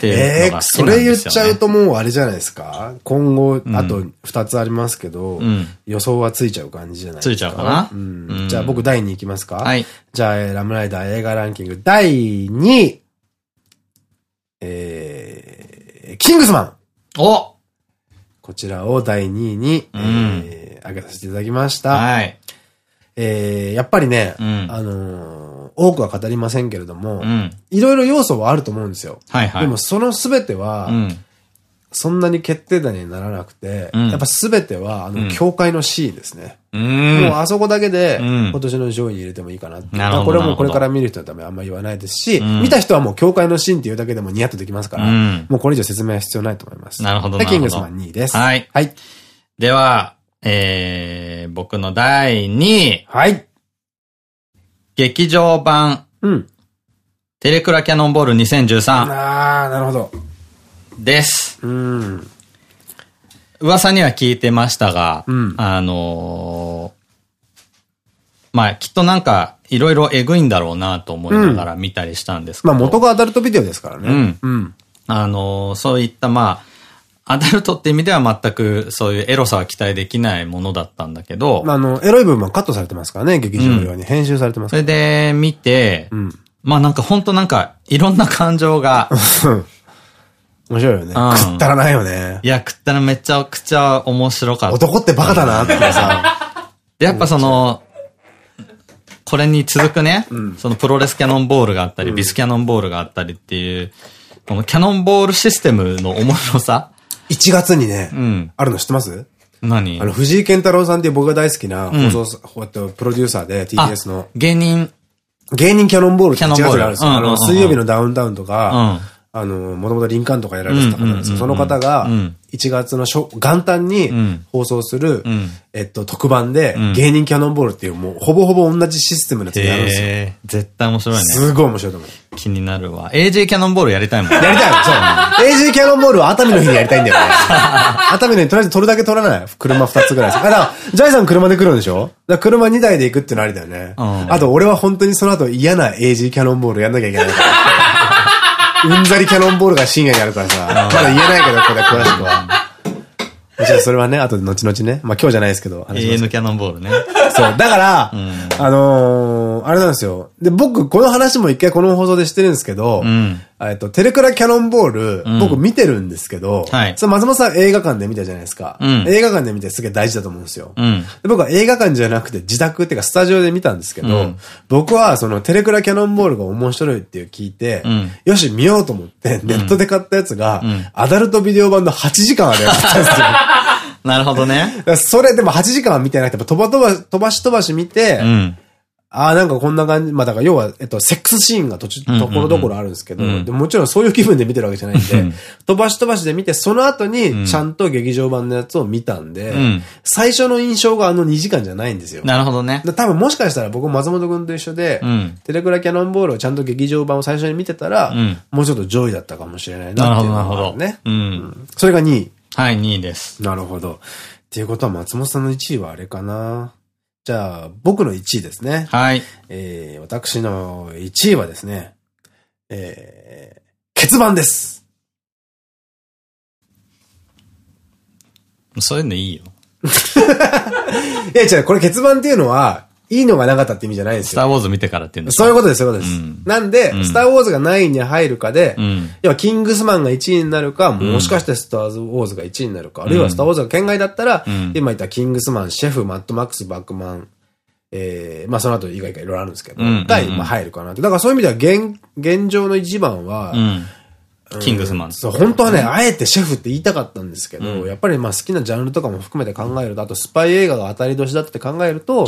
ええー、それ言っちゃうともうあれじゃないですか。今後、あと2つありますけど、うん、予想はついちゃう感じじゃないですか。ついちゃうかな、うん、じゃあ僕第2位いきますか。はい。じゃあ、ラムライダー映画ランキング第2位。えー、キングスマン。お！こちらを第2位に、うん、えー、挙げさせていただきました。はい。えー、やっぱりね、うん、あのー、多くは語りませんけれども、いろいろ要素はあると思うんですよ。はいはい、でもその全ては、うん、そんなに決定打にならなくて、うん、やっぱ全ては、あの、教会の C ですね。もうあそこだけで、今年の上位に入れてもいいかなって。まあこれもこれから見る人のためあんま言わないですし、見た人はもう教会のシーンっていうだけでもニヤッとできますから、もうこれ以上説明は必要ないと思います。なるほど。キングスマン2位です。はい。はい。では、えー、僕の第2位。はい。劇場版。うん。テレクラキャノンボール2013。あー、なるほど。です。うん。噂には聞いてましたが、うん、あのー、まあ、きっとなんか、いろいろエグいんだろうなと思いながら見たりしたんですけど。うん、まあ、元がアダルトビデオですからね。うん。うん。あのー、そういった、まあ、アダルトって意味では全くそういうエロさは期待できないものだったんだけど。あの、エロい部分はカットされてますからね、劇場用に。編集されてますそれで見て、うん、まあなんか本当なんかいろんな感情が。(laughs) 面白いよね。うん、食ったらないよね。いや、食ったらめちゃくちゃ面白かった。男ってバカだなってさ。やっぱその、これに続くね、うん、そのプロレスキャノンボールがあったり、ビスキャノンボールがあったりっていう、このキャノンボールシステムの面白さ1月にね、うん、あるの知ってます？何？あの、藤井健太郎さんっていう僕が大好きな放送、うん、とプロデューサーで TBS の。芸人。芸人キャノンボールって1月にあるんですよ。あの、水曜日のダウンタウンとか、あの、もともとリンカーンとかやられてた方なんですよ。その方が、1月の元旦に放送する、えっと、特番で、芸人キャノンボールっていう、もう、ほぼほぼ同じシステムのやつやるんですよ。絶対面白いね。すごい面白いと思う。気になるわ。AJ キャノンボールやりたいもん。やりたいもん、そう。AJ キャノンボールは熱海の日にやりたいんだよね。(laughs) 熱海の日とりあえず取るだけ取らない。車2つぐらい。だから、ジャイさん車で来るんでしょ？だ車2台で行くってのありだよね。あと、俺は本当にその後嫌な AJ キャノンボールやんなきゃいけないから。(laughs) うんざりキャノンボールが深夜にあるからさ、まだ言えないけど、これ詳しくは。じゃあそれはね、あとで後々ね。まあ今日じゃないですけど、永遠のキャノンボールね。そう。だから、あのあれなんですよ。で、僕、この話も一回この放送でしてるんですけど、うん、えっと、テレクラキャノンボール、うん、僕見てるんですけど、はい。それ松本さん映画館で見たじゃないですか。うん、映画館で見てすげえ大事だと思うんですよ。僕は映画館じゃなくて自宅っていうかスタジオで見たんですけど、うん、僕はそのテレクラキャノンボールが面白いっていう聞いて、うん、よし見ようと思ってネットで買ったやつが、アダルトビデオ版の8時間あるやったんですよ。(laughs) なるほどね。(laughs) それでも8時間は見てなくて、飛ば飛ば、飛ばし飛ばし見て、うんああ、なんかこんな感じ。まあだから要は、えっと、セックスシーンが途中、ところどころあるんですけど、でもちろんそういう気分で見てるわけじゃないんで、飛ばし飛ばしで見て、その後にちゃんと劇場版のやつを見たんで、うん、最初の印象があの2時間じゃないんですよ。なるほどね。多分もしかしたら僕松本くんと一緒で、うん、テレクラキャノンボールをちゃんと劇場版を最初に見てたら、うん、もうちょっと上位だったかもしれないなっていうのが、ね。なる。ね。うん。それが2位。はい、2位です。なるほど。っていうことは松本さんの1位はあれかな？じゃあ、僕の1位ですね。はい。えー、私の1位はですね、えー、欠番です。そういうのいいよ。(laughs) いや、違う、これ欠番っていうのは、いいのがなかったって意味じゃないですよ。スターウォーズ見てからっていうんですそういうことです、そういうことです。うん、なんで、うん、スターウォーズが何位に入るかで、うん、要はキングスマンが1位になるか、もしかしてスターウォーズが1位になるか、あるいはスターウォーズが県外だったら、今言ったキングスマン、シェフ、マットマックス、バックマン、えー、まあその後以外かいろいろあるんですけど、が、まあ入るかなって。だからそういう意味では現、現状の一番は、キングスマン。そう、本当はね、あえてシェフって言いたかったんですけど、やっぱりまあ好きなジャンルとかも含めて考えると、あとスパイ映画が当たり年だって考えると、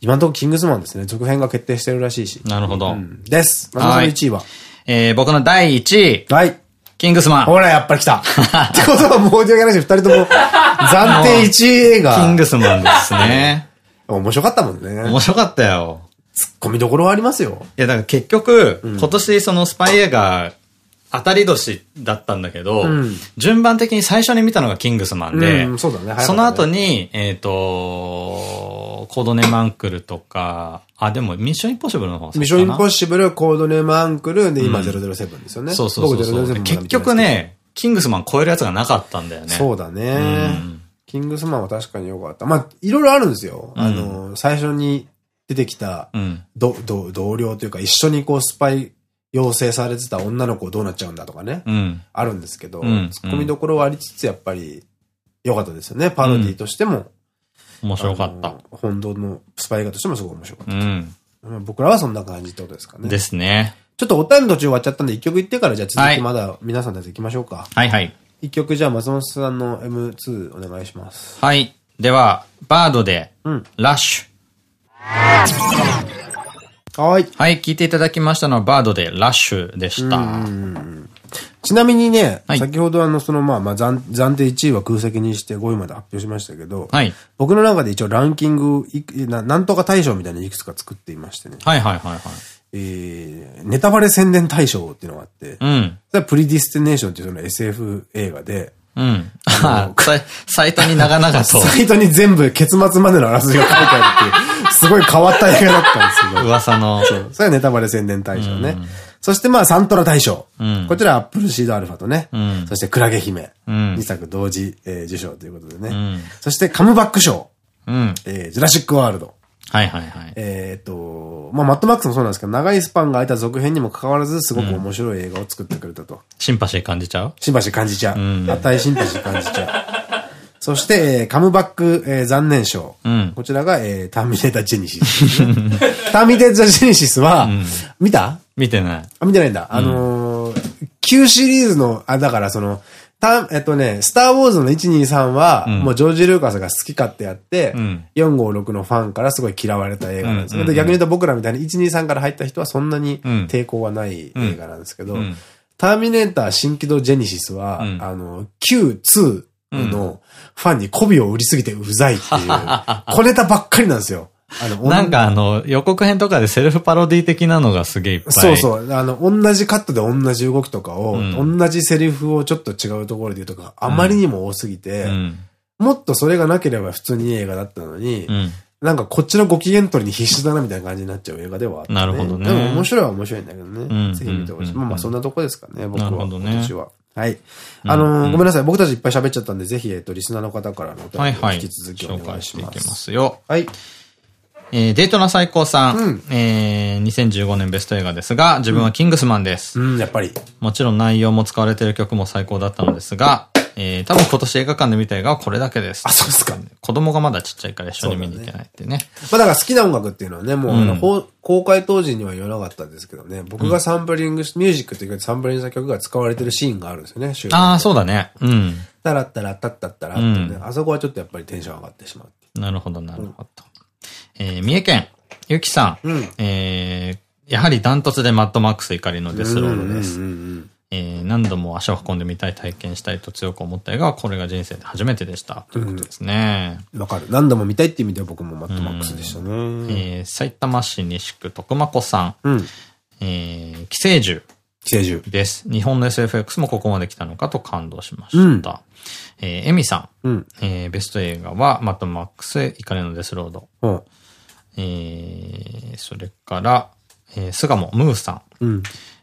今のところキングスマンですね。続編が決定してるらしいし。なるほど。です。まず1位は？えー、僕の第1位。はい。キングスマン。ほら、やっぱり来た。(laughs) ってことは、もう申し訳ないし、二人とも、暫定1位映画。キングスマンですね。(laughs) 面白かったもんね。面白かったよ。突っ込みどころはありますよ。いや、だから結局、今年そのスパイ映画当たり年だったんだけど、うん、順番的に最初に見たのがキングスマンで、うん、その後に、えっ、ー、と、コードネマンクルとか、あ、でもミッションインポッシブルの方ミッションインポッシブル、コードネマンクル、で、今007ですよね。そうそうそう結局ね、キングスマン超えるやつがなかったんだよね。そうだね。キングスマンは確かに良かった。まあ、いろいろあるんですよ。あの、最初に出てきた、ど、ど、同僚というか、一緒にこう、スパイ要請されてた女の子どうなっちゃうんだとかね。うん、あるんですけど、うん、ツッコミどころはありつつ、やっぱり、良かったですよね。パロディとしても。面白かった。本当のスパイ映画としてもすごい面白かった。うん、僕らはそんな感じってことですかね。ですね。ちょっとお便り途中終わっちゃったんで、一曲言ってから、じゃあ続きまだ皆さんで行きましょうか。はいはい。一曲じゃあ松本さんの M2 お願いします。はい。では、バードで、ラッシュ。はい。はい、聞いていただきましたのはバードでラッシュでした。ちなみにね、はい、先ほどあの、そのまあまあ暫暫定1位は空席にして5位まで発表しましたけど、はい、僕の中で一応ランキングな、なんとか大賞みたいないくつか作っていましてね。はいはいはいはい。えー、ネタバレ宣伝大賞っていうのがあって、うん。それはプリデスティネーションっていうその SF 映画で、うん。あ (laughs) サイトに長々と。(laughs) サイトに全部結末までのあらすじが書いてあるっていう、すごい変わった映画だったんですけど。噂の。そう。それはネタバレ宣伝大賞ね。そしてまあサントラ大賞。うん、こちらアップルシードアルファとね。うん、そして海月姫。うん、2作同時、えー、受賞ということでね。うん、そしてカムバック賞。うん、えー、ジュラシックワールド。はいはいはい。えっと、まあ、マッドマックスもそうなんですけど、長いスパンが空いた続編にもかかわらず、すごく面白い映画を作ってくれたと。シンパシー感じちゃう？シンパシー感じちゃう。うん。値シンパシー感じちゃう。そして、えー、カムバック、えー、残念賞。うん、こちらが、えー、ターミネータージェニシス、(laughs) ターミネータージェニシスは、うん、見た？見てない。あ、見てないんだ。あのー、旧シリーズの、あ、だからその、た、えっとね、スターウォーズの123は、もうジョージ・ルーカスが好き勝手やって、うん、456のファンからすごい嫌われた映画なんです逆に言うと僕らみたいに123から入った人はそんなに抵抗はない映画なんですけど、ターミネーター新機動ジェニシスは、うん、あの、Q2 のファンに媚びを売りすぎてうざいっていう、(laughs) 小ネタばっかりなんですよ。あの、なんかあの、予告編とかでセルフパロディ的なのがすげえいっぱい。そうそう。あの、同じカットで同じ動きとかを、うん、同じセリフをちょっと違うところで言うとか、あまりにも多すぎて、うん、もっとそれがなければ普通にいい映画だったのに、うん、なんかこっちのご機嫌取りに必死だなみたいな感じになっちゃう映画ではあって、ね、なるほどね。でも面白いは面白いんだけどね。ぜひ見てほしい。まあまあそんなとこですかね、僕は。なるほどね。今年は。はい。あのごめんなさい。僕たちいっぱい喋っちゃったんで、ぜひ、えっと、リスナーの方からのお便りを引き続きお願いします。紹介していきますよ。はい。えー、デートナ最高さん。うん、えー、2015年ベスト映画ですが、自分はキングスマンです。うん、やっぱり。もちろん内容も使われている曲も最高だったのですが、えー、多分今年映画館で見た映画はこれだけです。あ、そうですか。子供がまだちっちゃいから一緒に見に行けないってね。ねまあだから好きな音楽っていうのはね、もう、うん、公開当時には言わなかったんですけどね、僕がサンプリング、ミュージックっていうかサンプリングした曲が使われてるシーンがあるんですよね、ああ、そうだね。うん。タラッタラッタッタッタラってね、うん、あそこはちょっとやっぱりテンション上がってしまう。なるほど、なるほど。うん、えー、三重県、ゆきさん。うん、えー、やはりダントツでマッドマックス怒りのデスロードです。え何度も足を運んでみたい、体験したいと強く思った映画は、これが人生で初めてでした。ということですね。わ、うん、かる。何度も見たいっていう意味では僕もマッドマックスでしたね。うん、えー、埼玉市西区徳間子さん。うん、えー、寄生獣。寄生獣。です。日本の SFX もここまで来たのかと感動しました。うん、えー、エミさん。うん、えー、ベスト映画は、マッドマックス、怒りのデスロード。うん、えー、それから、えー、巣鴨ムーさん。うん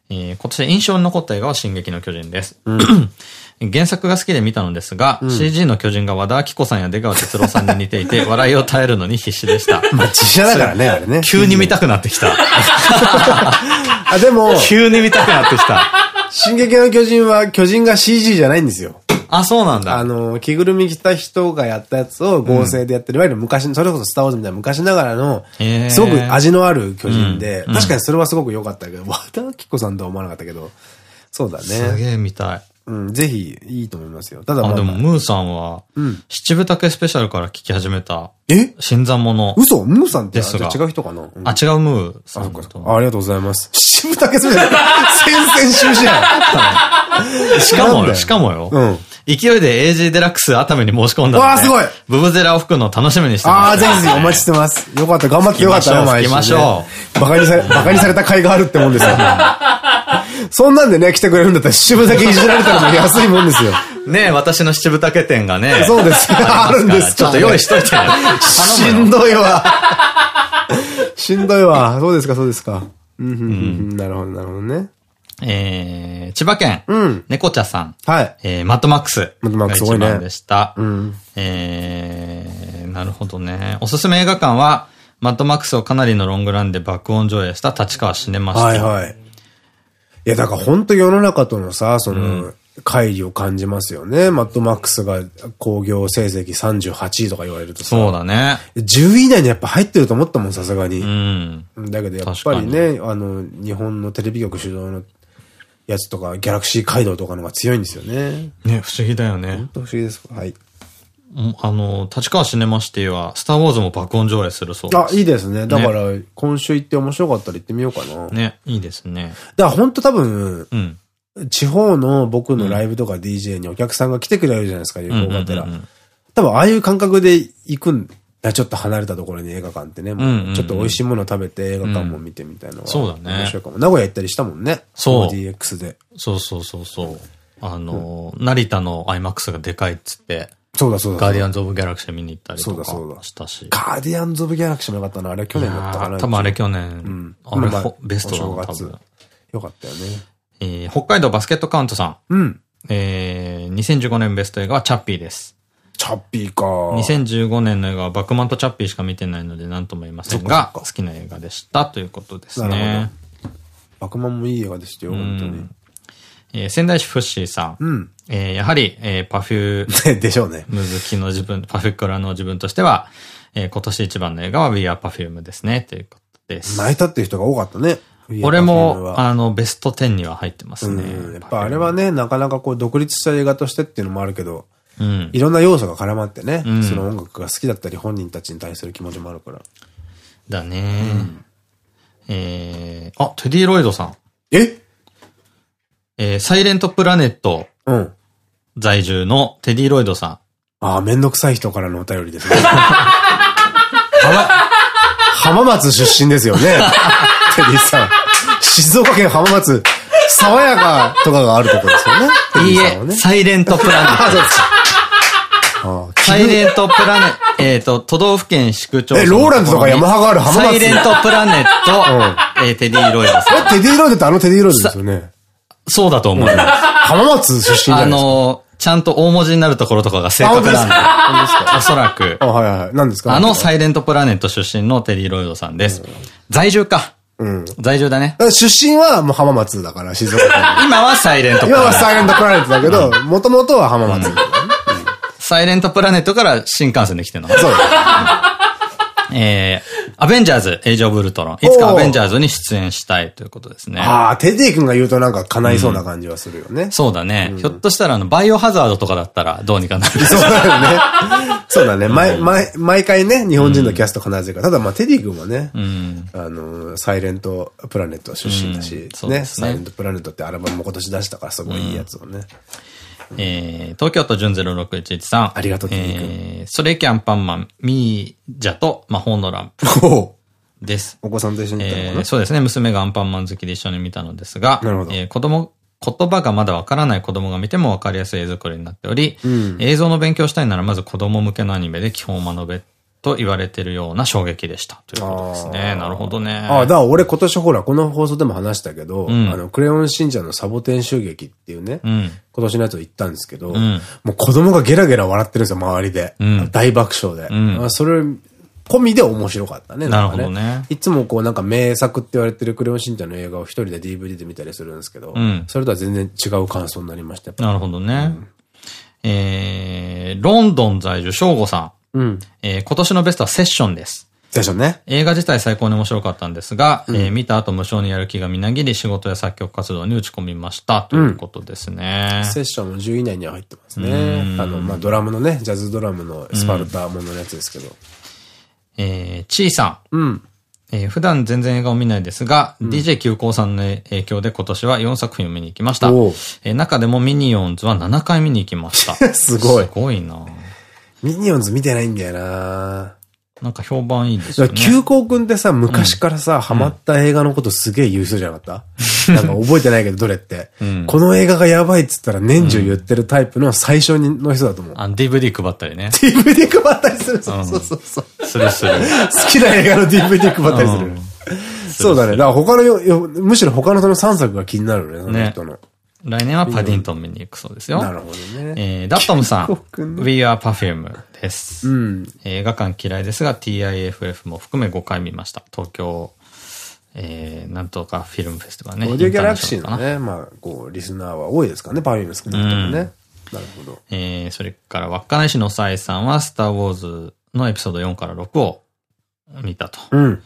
えー、今年印象に残った映画は進撃の巨人です。うん、(clears throat) 原作が好きで見たのですが、うん、CG の巨人が和田明子さんや出川哲朗さんに似ていて、(laughs) 笑いを耐えるのに必死でした。まあ実写だからね、あれね。急に見たくなってきた。(laughs) あ、でも、(laughs) 急に見たくなってきた。進撃の巨人は巨人が CG じゃないんですよ。あ、そうなんだ。あの、着ぐるみ着た人がやったやつを合成でやってる、いわゆる昔、それこそスターウォーズみたいな昔ながらの、すごく味のある巨人で、確かにそれはすごく良かったけど、(laughs) 和田アキ子さんとは思わなかったけど、そうだね。すげえ見たい。うん、ぜひ、いいと思いますよ。ただあ、でも、ムーさんは、うん、七分丈スペシャルから聞き始めた、え？新参者。嘘？ムーさんって違う人かな、あ、違うムーさんあ。ありがとうございます。七分丈スペシャル (laughs) 先々週じゃん。しかもよ、しかもよ。うん。勢いで AG デラックス熱海に申し込んだので。わあ、すごいブブゼラを吹くのを楽しみにしてます。ああ、ぜひぜひお待ちしてます。よかった、頑張ってよかったな、毎週。行きましょう。バカにされ、(laughs) バカにされた甲斐があるってもんですよ。そんなんでね、来てくれるんだったら七分だけいじられたらも安いもんですよ。ね私の七分丈店がね。そうです。あるんですちょっと用意しといて。しんどいわ。しんどいわ。そうですか、そうですか。うん、なるほど、なるほどね。えー、千葉県、うん、猫茶さん。はい。えー、マッドマックス。マッドマックス多いね。でした。うん。えー、なるほどね。おすすめ映画館は、マッドマックスをかなりのロングランで爆音上映した立川シネマシティ。はいはい。いや、だから本当世の中とのさ、その、うん乖離を感じますよね。マッドマックスが工業成績38位とか言われるとさ。そうだね。10位以内にやっぱ入ってると思ったもん、さすがに。うん。だけどやっぱりね、あの、日本のテレビ局主導のやつとか、ギャラクシー街道とかのが強いんですよね。ね、不思議だよね。本当不思議です。はい。あの、立川シネマシティは、スターウォーズも爆音上映するそうです。あ、いいですね。だから、今週行って面白かったら行ってみようかな。ね、いいですね。だから本当多分、うん、地方の僕のライブとか DJ にお客さんが来てくれるじゃないですか、旅行がてら。多分、ああいう感覚で行くんちょっと離れたところに映画館ってね、ちょっと美味しいもの食べて映画館も見てみたいなのは。そうだね。面白いかも。名古屋行ったりしたもんね。そう。DX で。そうそうそうそう。あの、成田の IMAX がでかいっつって。そうだそうだ。ガーディアンズ・オブ・ギャラクシー見に行ったりとかしたし。ガーディアンズ・オブ・ギャラクシーもよかったな。あれ去年だったかな。多分あれ去年。うん。あれベストだった。よかったよね。えー、北海道バスケットカウントさん。うん。えー、2015年ベスト映画はチャッピーです。チャッピーか。2015年の映画はバクマンとチャッピーしか見てないので何とも言いませんが、好きな映画でしたということですね。バクマンもいい映画でしたよ、本当に。えー、仙台市フッシーさん。うん。えー、やはり、えー、パフュー。(laughs) でしょうね。ムズキの自分、パフュークラの自分としては、えー、今年一番の映画は We Are Perfume ですね、ということです。泣いたっていう人が多かったね。俺も、あの、ベスト10には入ってますね。やっぱあれはね、なかなかこう、独立した映画としてっていうのもあるけど、うん、いろんな要素が絡まってね、うん、その音楽が好きだったり本人たちに対する気持ちもあるから。だね、うん、えー、あ、テディロイドさん。え？えー、サイレントプラネット在住のテディロイドさん。ああ、めんどくさい人からのお便りですね。浜松出身ですよね。(laughs) テディさん。静岡県浜松、爽やかとかがあるところですよね。いいえ、サイレントプラネット。(laughs) (laughs) サイレントプラネット、えっと、都道府県市区町え、ローランドとかヤマハがある浜松サイレントプラネット、え、テディロイドえ、テディロイドってあのテディロイドですよね。そうだと思います。浜松出身じゃないですかあの、ちゃんと大文字になるところとかが正確なんで。おそらく。あ、はいはい。何ですか？あのサイレントプラネット出身のテリー・ロイドさんです。在住か。うん。在住だね。出身はもう浜松だから、静岡今はサイレントプラネット。今はサイレントプラネットだけど、もともとは浜松。サイレントプラネットから新幹線で来てるの。そう。(laughs) えー、アベンジャーズ、エイジオブルトロン。いつかアベンジャーズに出演したいということですね。ああ、テディ君が言うとなんか叶いそうな感じはするよね。うん、そうだね、うん、ひょっとしたらあの、バイオハザードとかだったらどうにかなる。(laughs) そうだよね。(laughs) そうだね。毎、毎、毎回ね、日本人のキャスト必ずいるから。ただまあ、テディ君はね、うん、あの、サイレントプラネット出身だし、ねね。サイレントプラネットってアルバムも今年出したからすごいいいやつをね。えー、東京都純0611さん。ありがとう、えー、それキャンパンマン、ミージャと魔法のランプ。です。お子さんと一緒に見たのかな、えー、そうですね。娘がアンパンマン好きで一緒に見たのですが、なるほど。えー、子供、言葉がまだわからない子供が見てもわかりやすい絵作りになっており、うん、映像の勉強したいならまず子供向けのアニメで基本を学べと言われてるような衝撃でした。ということですね。なるほどね。ああ、だから俺今年ほら、この放送でも話したけど、うん、あの、クレヨンしんちゃんのサボテン襲撃っていうね、うん、今年のやつを言ったんですけど、うん、もう子供がゲラゲラ笑ってるんですよ、周りで。大爆笑で。うん、それ、込みで面白かったね。なるほどね。いつもこうなんか名作って言われてるクレヨンしんちゃんの映画を一人で DVD で見たりするんですけど、それとは全然違う感想になりました。なるほどね。えー、ロンドン在住、翔吾さん。うん。えー、今年のベストはセッションです。セッションね。映画自体最高に面白かったんですが、うん、えー、見た後無償にやる気がみなぎり仕事や作曲活動に打ち込みましたということですね。うん、セッションの10位以内には入ってますね。あの、まあ、ドラムのね、ジャズドラムのスパルタもののやつですけど。うん、えー、チーさん。うん。えー、普段全然映画を見ないですが、うん、DJ 急行さんの影響で今年は4作品を見に行きました。えー、中でもミニオンズは7回見に行きました。(laughs) すごい。すごいなミニオンズ見てないんだよななんか評判いいですよね。急行くんってさ、昔からさ、ハマった映画のことすげえ言う人じゃなかった？なんか覚えてないけど、どれって。この映画がやばいっつったら年中言ってるタイプの最初の人だと思う。あ、DVD 配ったりね。DVD 配ったりする。そうそうそう。するする。好きな映画の DVD 配ったりする。そうだね。だから他の、むしろ他のその3作が気になるね、その人の。来年はパディントン見に行くそうですよ。なるほどね。えー、ダットムさん、(laughs) We Are Perfume です。うん、映画館嫌いですが TIFF も含め5回見ました。東京、えー、なんとかフィルムフェスティバルね。オーディオギャラクシーのね、まあ、こう、リスナーは多いですからね、パフューム好きな人もね。なるほど。えー、それから稚内市のサイさんは、スターウォーズのエピソード4から6を見たと。うん。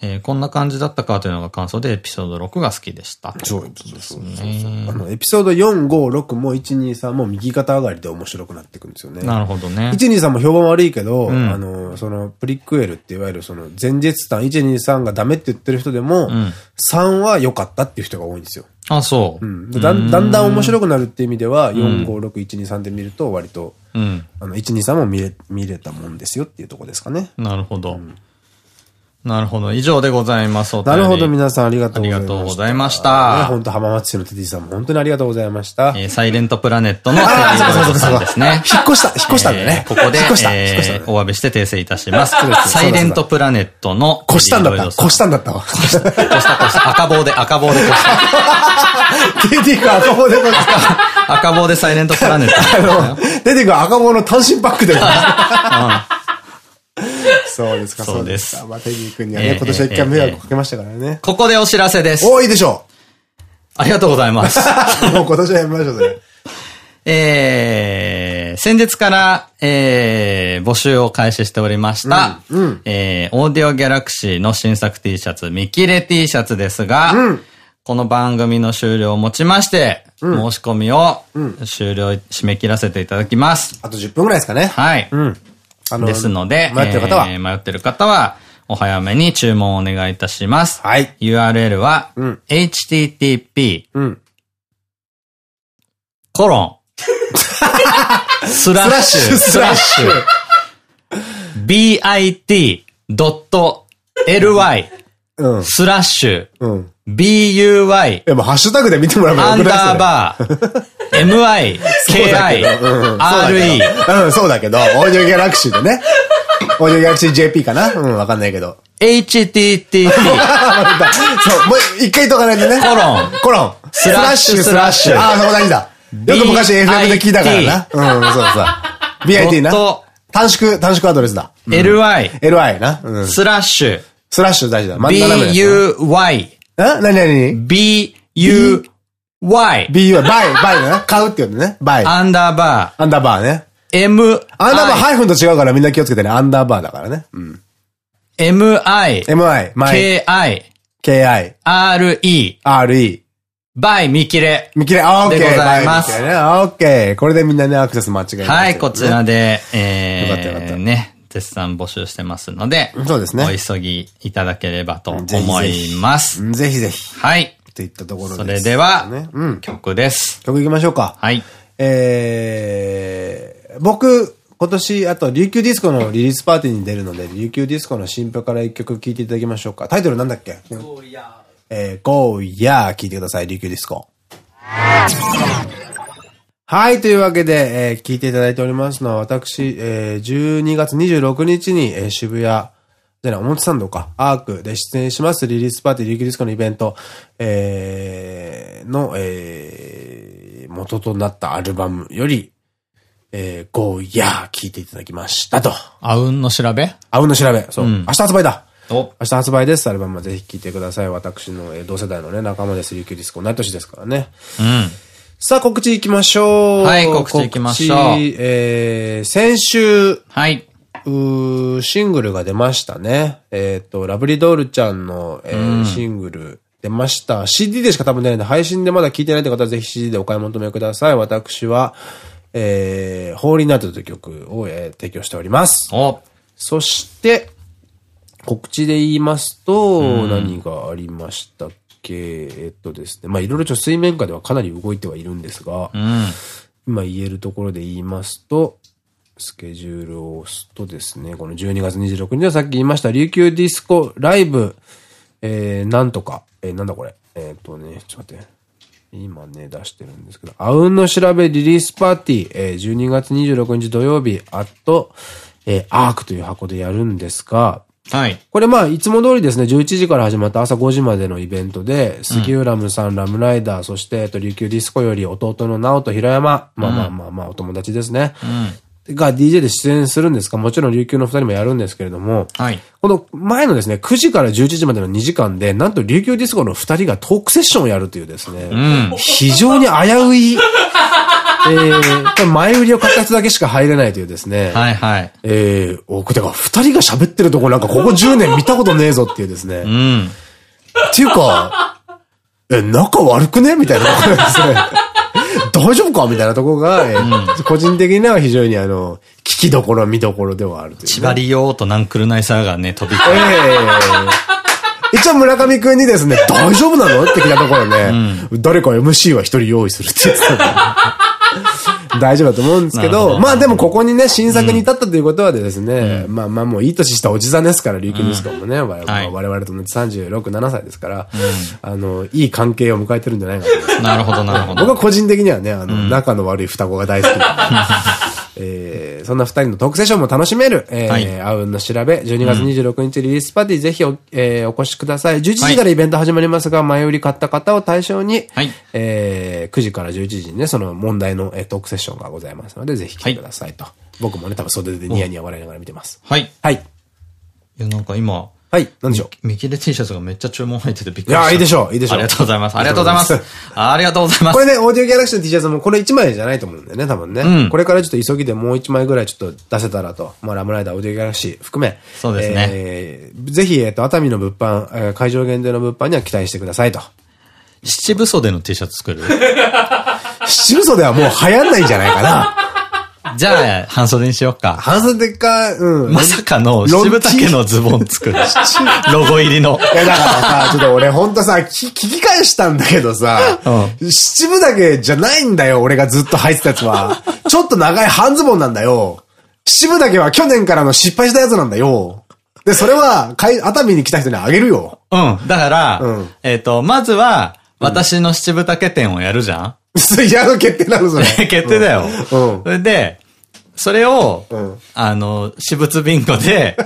えー、こんな感じだったかというのが感想でエピソード6が好きでした。そうですね。あの、エピソード4、5、6も1、2、3も右肩上がりで面白くなっていくんですよね。なるほどね。1、2、3も評判悪いけど、うん、あの、その、 prequel っていわゆるその、前日譚、1、2、3がダメって言ってる人でも、うん、3は良かったっていう人が多いんですよ。あ、そう。うん。だだんだん面白くなるっていう意味では、4、5、6、1、2、3で見ると割と、うん、あの、1、2、3も見れ、見れたもんですよっていうとこですかね。なるほど。うんなるほど。以上でございます。なるほど。皆さんありがとうございました。ありがとうございました。本当浜松市のテディさんも本当にありがとうございました。えー、サイレントプラネットのテディさんですね。引っ越した、引っ越したんだね。ここで、えー、お詫びして訂正いたします。サイレントプラネットの。越したんだった。越したんだったわ。越した、越した。赤棒で、赤棒で越した。テディが赤棒で越した。赤棒でサイレントプラネット。テディが赤棒の単身パックで。(laughs) そうですか、そうです。まあ、テディ君にはね、今年は一回迷惑かけましたからね。ここでお知らせです。おいいでしょうありがとうございます。(laughs) もう今年はやめましょうね。(laughs) えー、先日から、えー、募集を開始しておりました。うん、うん、えー、オーディオギャラクシーの新作 T シャツ、見切れ T シャツですが、うん、この番組の終了をもちまして、うん、申し込みを終了、締め切らせていただきます。あと10分ぐらいですかね。はい。うんですので、迷ってる方は、えー、迷ってる方は、お早めに注文をお願いいたします。はい。URL は、うん、http、うん、コロン、(laughs) スラッシュ、スラッシュ、bit.ly、うん、スラッシュ、うん、buy。でもハッシュタグで見てもらえばよくないアンダーバー、MI、KI、RE。うん、そうだけど、オーディオギャラクシーでね。オーディオギャラクシー JP かな？うん、わかんないけど。HTTP。(laughs) そう、もう一回言っとかないとね。コロン。コロン。スラッシュ、スラッシュ。ああ、そこ大事だ。よく昔 FM で聞いたからな。うん、そうそう。BIT な。短縮、短縮アドレスだ。ly。ly な。スラッシュ。スラッシュ大事だ。buy。え？なになに ?buy。buy。 buy、buy ね。買うって言うんだね。 buy。アンダーバー。アンダーバーね。m, アンダーバーハイフンと違うからみんな気をつけてね。アンダーバーだからね。うん。mi, mi, ki, ki, re, re, buy 見切れ。見切れ、オッケー。でございます。オッケー。これでみんなね、アクセス間違いない、はい、こちらで、えー、よかったよかった。ね、絶賛募集してますので、そうですね。お急ぎいただければと思います。ぜひぜひ。はい。といったところです。それでは、曲です。曲いきましょうか。はい。えー、僕、今年、あと、琉球ディスコのリリースパーティーに出るので、琉球ディスコの新譜から一曲聴いていただきましょうか。タイトルなんだっけ？えー、Go Yeah 聞いてください、琉球ディスコ。はい、というわけで、えー、聞いていただいておりますのは、私、えー、12月26日に、えー、渋谷、じゃない、表参道か、アークで出演しますリリースパーティー、琉球ディスコのイベント、えー、の、えー、元となったアルバムより、えー、Go Yeah 聞いていただきましたと。あうんの調べ？あうんの調べ。そう。うん、明日発売だ。明日発売です。アルバムはぜひ聴いてください。私の、え同世代のね、仲間です。琉球ディスコ。同い年ですからね。うん。さあ、告知行きましょう。はい、告知行きましょう。えー、先週。はい。うシングルが出ましたね。えっ、ー、と、ラブリドールちゃんの、えー、うん、シングル出ました。CD でしか多分出ないんで、配信でまだ聴いてないって方はぜひ CD でお買い求めください。私は、えー、ホーリーナイトという曲を、えー、提供しております。おそして、告知で言いますと、何がありましたっけ、えっとですね。まあ、いろいろちょっと水面下ではかなり動いてはいるんですが、うん、今言えるところで言いますと、スケジュールを押すとですね、この12月26日はさっき言いました、琉球ディスコライブ、えー、なんとか、えー、なんだこれ。えっ、とね、ちょっと待って。今ね、出してるんですけど、あうんの調べリリースパーティー、えー、12月26日土曜日、あと、えー、アークという箱でやるんですが、はい。これまあ、いつも通りですね、11時から始まった朝5時までのイベントで、杉浦ムさん、ラムライダー、そして、えっと、琉球ディスコより弟の直人平山、まあまあまあまあ、お友達ですね。うん、が DJ で出演するんですか？もちろん琉球の二人もやるんですけれども、はい。この前のですね、9時から11時までの2時間で、なんと琉球ディスコの二人がトークセッションをやるというですね、うん、非常に危ういえー、前売りを買った人だけしか入れないというですね。はいはい。えー、お、てか、二人が喋ってるとこなんかここ10年見たことねえぞっていうですね。うん。っていうか、え、仲悪くね？みたいなところですね。大丈夫か？みたいなところが、えー、うん、個人的には非常にあの、聞きどころ、見どころではあるという、ね。縛りようとなんくるないさがね、飛び交ええー、一応村上くんにですね、大丈夫なの？って聞いたところね、うん、誰か MC は一人用意するって言ってた。(laughs) 大丈夫だと思うんですけど、まあでもここにね、新作に至ったということはですね、まあまあもういい年したおじさんですから、琉球ディスコもね、我々と同じ36、7歳ですから、あの、いい関係を迎えてるんじゃないかと。なるほど、なるほど。僕は個人的にはね、あの、仲の悪い双子が大好き (laughs) えー、そんな二人のトークセッションも楽しめる、えー、あうんの調べ、12月26日リリースパーティー、ぜひお、えー、お越しください。11時からイベント始まりますが、前売り買った方を対象に、はい、えー、9時から11時にね、その問題の、えー、トークセッションがございますので、ぜひ来てくださいと。はい、僕もね、多分袖でニヤニヤ笑いながら見てます。はい。はい。いや、なんか今、はい。なんでしょう？見切れ T シャツがめっちゃ注文入っててびっくりした。いや、いいでしょう。いいでしょう。ありがとうございます。ありがとうございます。(laughs) ありがとうございます。これね、オーディオギャラクシーの T シャツもこれ1枚じゃないと思うんだよね、多分ね。うん、これからちょっと急ぎでもう1枚ぐらいちょっと出せたらと。まあ、ラムライダー、オーディオギャラクシー含め。そうですね。えー、ぜひ、えっと、熱海の物販、えー、会場限定の物販には期待してくださいと。七部袖の T シャツ作る？(laughs) 七部袖はもう流行んないんじゃないかな。じゃあ、半袖にしようか。半袖か、うん。まさかの、七分丈のズボン作る。ロゴ入りの。いや、だからさ、ちょっと俺ほんとさ、聞き返したんだけどさ、うん、七分丈じゃないんだよ、俺がずっと履いてたやつは。ちょっと長い半ズボンなんだよ。七分丈は去年からの失敗したやつなんだよ。で、それは、熱海に来た人にあげるよ。うん。だから、うん、えっと、まずは、私の七分丈店をやるじゃん、(laughs) うん、やる決定なのそれ。(laughs) 決定だよ。うん。それで、それを、あの、私物ビンゴで、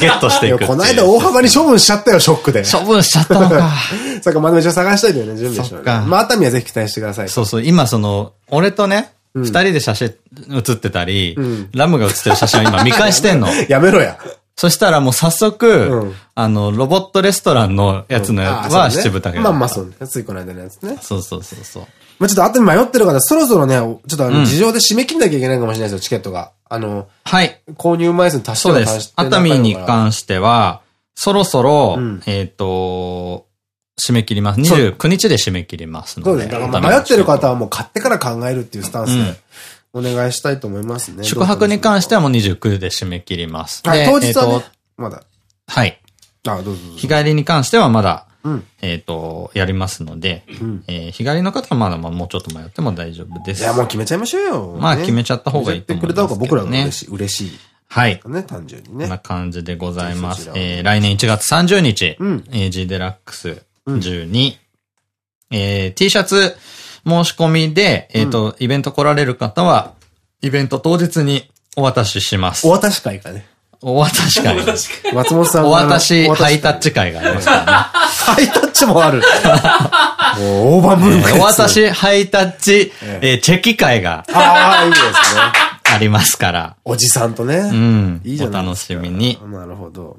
ゲットしていくこの間大幅に処分しちゃったよ、ショックで。処分しちゃったのか。(laughs) そうか、まだめちゃ探したいんだよね、準備して。まあ、熱海はぜひ期待してください。そうそう、今その、俺とね、二人で写真写ってたり、ラムが写ってる写真を今見返してんの。やめろや。そしたらもう早速、あの、ロボットレストランのやつのやつは七分だけど。まあまあそう。ついこの間のやつね。そうそうそうそう。まあちょっと後に迷ってる方、そろそろね、ちょっとあの、事情で締め切んなきゃいけないかもしれないですよ、チケットが。あの、はい。購入枚数足してそうです。熱海に関しては、そろそろ、えっと、締め切ります。29日で締め切りますので。そうです。だから迷ってる方はもう買ってから考えるっていうスタンスで。お願いしたいと思いますね。宿泊に関してはもう29で締め切ります。はい、当日は、ね、まだ。はい。あ、どうぞ日帰りに関してはまだ、うん、えっと、やりますので、うん、えー、日帰りの方はまだまあもうちょっと迷っても大丈夫です。いや、もう決めちゃいましょうよ。まあ決めちゃった方がいいと思います、ね。くれた方が僕らが嬉しい。嬉しい。はい。ね、単純にね。こんな感じでございます。えー、来年1月30日、うん、AG デラックス12、うん、えー、T シャツ申し込みで、えっ、ー、と、うん、イベント来られる方は、イベント当日にお渡しします。お渡し会かね。お渡し会。松本さんお渡しハイタッチ会がありますからね。ハイタッチもある。(laughs) もう、大盤文化。お渡しハイタッチ、えチェキ会が。ああ、いいですね。ありますから。おじさんとね。うん。いいじゃ。お楽しみに。なるほど。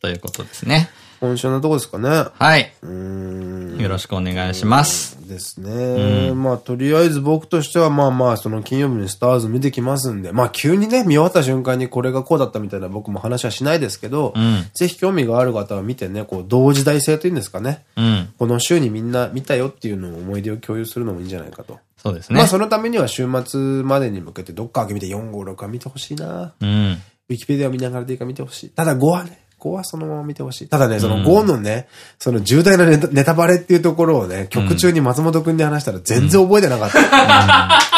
ということですね。今週のとこですかね。はい。よろしくお願いします。ですね。まあ、とりあえず僕としては、まあまあ、その金曜日にスターズ見てきますんで、まあ、急にね、見終わった瞬間にこれがこうだったみたいな僕も話はしないですけど、うん、ぜひ興味がある方は見てね、こう、同時代性というんですかね。うん、この週にみんな見たよっていうのを思い出を共有するのもいいんじゃないかと。そうですね。まあ、そのためには週末までに向けてどっか開け見て4、5、6は見てほしいな。うん。ウィキペディアを見ながらでいいか見てほしい。ただ5はね、5はそのまま見てほしい。ただね、その5のね、その重大なネタバレっていうところをね、曲中に松本くんに話したら全然覚えてなかった。(laughs)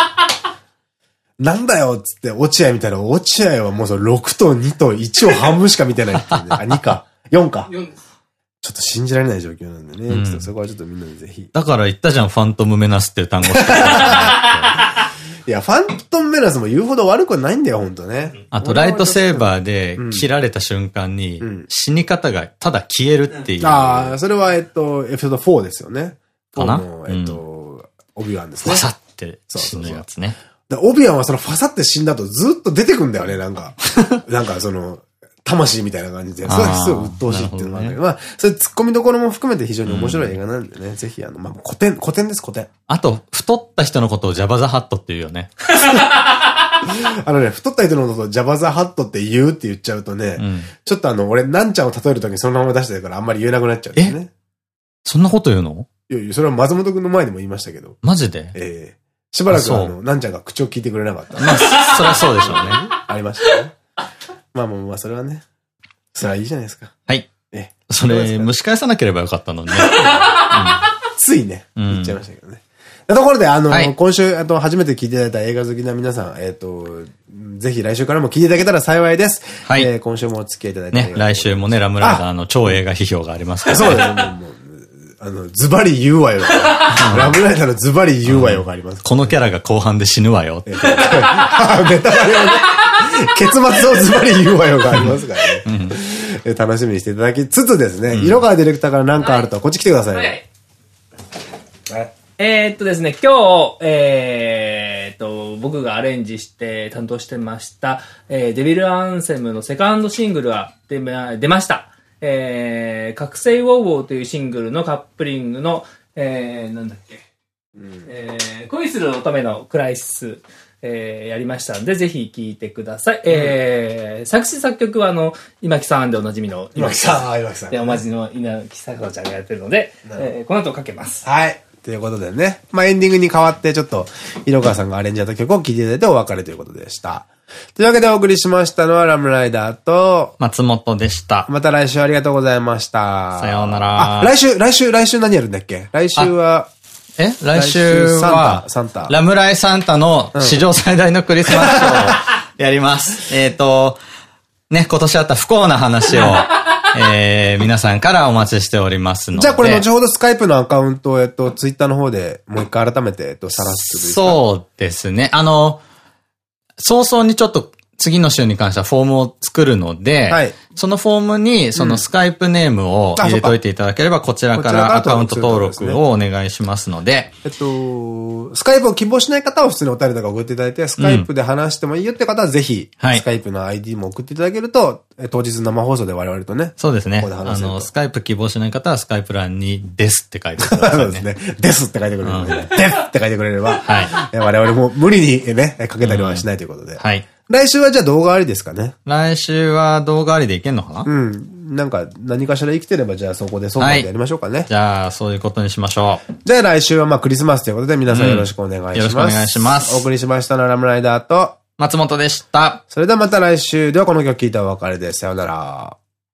なんだよっつって、落合見たら、落合はもうその6と2と1を半分しか見てないっていうね。あ、2か。4か。4です。ちょっと信じられない状況なんでね。うん、ちょっとそこはちょっとみんなでぜひ。だから言ったじゃん、ファントムメナスっていう単語。(laughs) いや、ファントンメラスも言うほど悪くないんだよ、ほんとね。あと、ライトセーバーで切られた瞬間に、死に方がただ消えるっていう。ああ、それは、えっと、エピソード4ですよね。かな？えっと、オビワンですね。ファサって死ぬやつね。オビワンはそのファサって死んだとずっと出てくんだよね、なんか。(laughs) なんかその、魂みたいな感じで、それはすごい鬱陶しいっていうのもあるけど、まあ、それ突っ込みどころも含めて非常に面白い映画なんでね、ぜひあの、まあ、古典、古典です、古典。あと、太った人のことをジャバザハットって言うよね。(laughs) あのね、太った人のことをジャバザハットって言うって言っちゃうとね、うん、ちょっとあの、俺、なんちゃんを例えるときにそのまま出してるからあんまり言えなくなっちゃうんですね。そんなこと言うの？いやいや、それは松本くんの前でも言いましたけど。マジで？ええー、しばらくあの、なんちゃんが口を聞いてくれなかった。まあ、そりゃそうでしょうね。(laughs) ありましたね。まあまあまあ、それはね。それはいいじゃないですか。はい。え、それ、蒸し返さなければよかったのにね。(laughs) ついね、言っちゃいましたけどね。ところで、あの、今週、あと、初めて聞いていただいた映画好きな皆さん、えっと、ぜひ来週からも聞いていただけたら幸いです。はい。え今週もお付き合いいただいて。ね、来週もね、ラムライダーの超映画批評がありますからそうですね。あの、ズバリ言うわよ。(laughs) ラブライダーのズバリ言うわよがあります。このキャラが後半で死ぬわよ。ネ (laughs) タバレをね。結末をズバリ言うわよがありますからね。うん、楽しみにしていただきつつですね、色川ディレクターから何かあると、こっち来てください。はい。えー、っとですね、今日、えー、っと、僕がアレンジして担当してました、えー、デビルアンセムのセカンドシングルは出ま出ました。えー、覚醒ウォーウォーというシングルのカップリングの、えー、なんだっけ、うん、えー、恋する乙女のクライシス。えー、やりましたんで、ぜひ聴いてください。うん、えー、作詞作曲は、あの、今木さんでおなじみの今木さん。今木さん。で、おまじの稲木さくちゃんがやってるので、えー、この後かけます。はい。ということでね。まあ、エンディングに変わって、ちょっと、色川さんがアレンジやった曲を聴いていただいてお別れということでした。というわけでお送りしましたのはラムライダーと、松本でした。また来週ありがとうございました。さようなら。あ、来週、来週、来週何やるんだっけ？来週は、え？来週は、サンタ。ラムライサンタの史上最大のクリスマスショーを (laughs) やります。えっと、ね、今年あった不幸な話を、(laughs) えー、皆さんからお待ちしておりますので。じゃあこれ後ほどスカイプのアカウントを、えっと、ツイッターの方でもう一回改めて、えっと、さらすそうですね。あの、早々にちょっと次の週に関してはフォームを作るので、はい、そのフォームにそのスカイプネームを入れといていただければ、こちらからアカウント登録をお願いしますので。えっと、スカイプを希望しない方は普通にお便りとか送っていただいて、スカイプで話してもいいよって方はぜひ、スカイプの ID も送っていただけると、当日生放送で我々とね。そうですね。あの、スカイプ希望しない方はスカイプ欄にですって書いてください、ね。そうですね。ですって書いてくれれば、ね、ですって書いてくれれば、はい。我々も無理にね、かけたりはしないということで。はい。来週はじゃあ動画ありですかね？来週は動画ありでいけんのかな？うん。なんか、何かしら生きてれば、じゃあそこでそこでやりましょうかね。はい、じゃあ、そういうことにしましょう。じゃあ来週はまあクリスマスということで、皆さんよろしくお願いします。うん、よろしくお願いします。お送りしましたのはラムライダーと、松本でした。それではまた来週。ではこの曲聴いたお別れです。さようなら。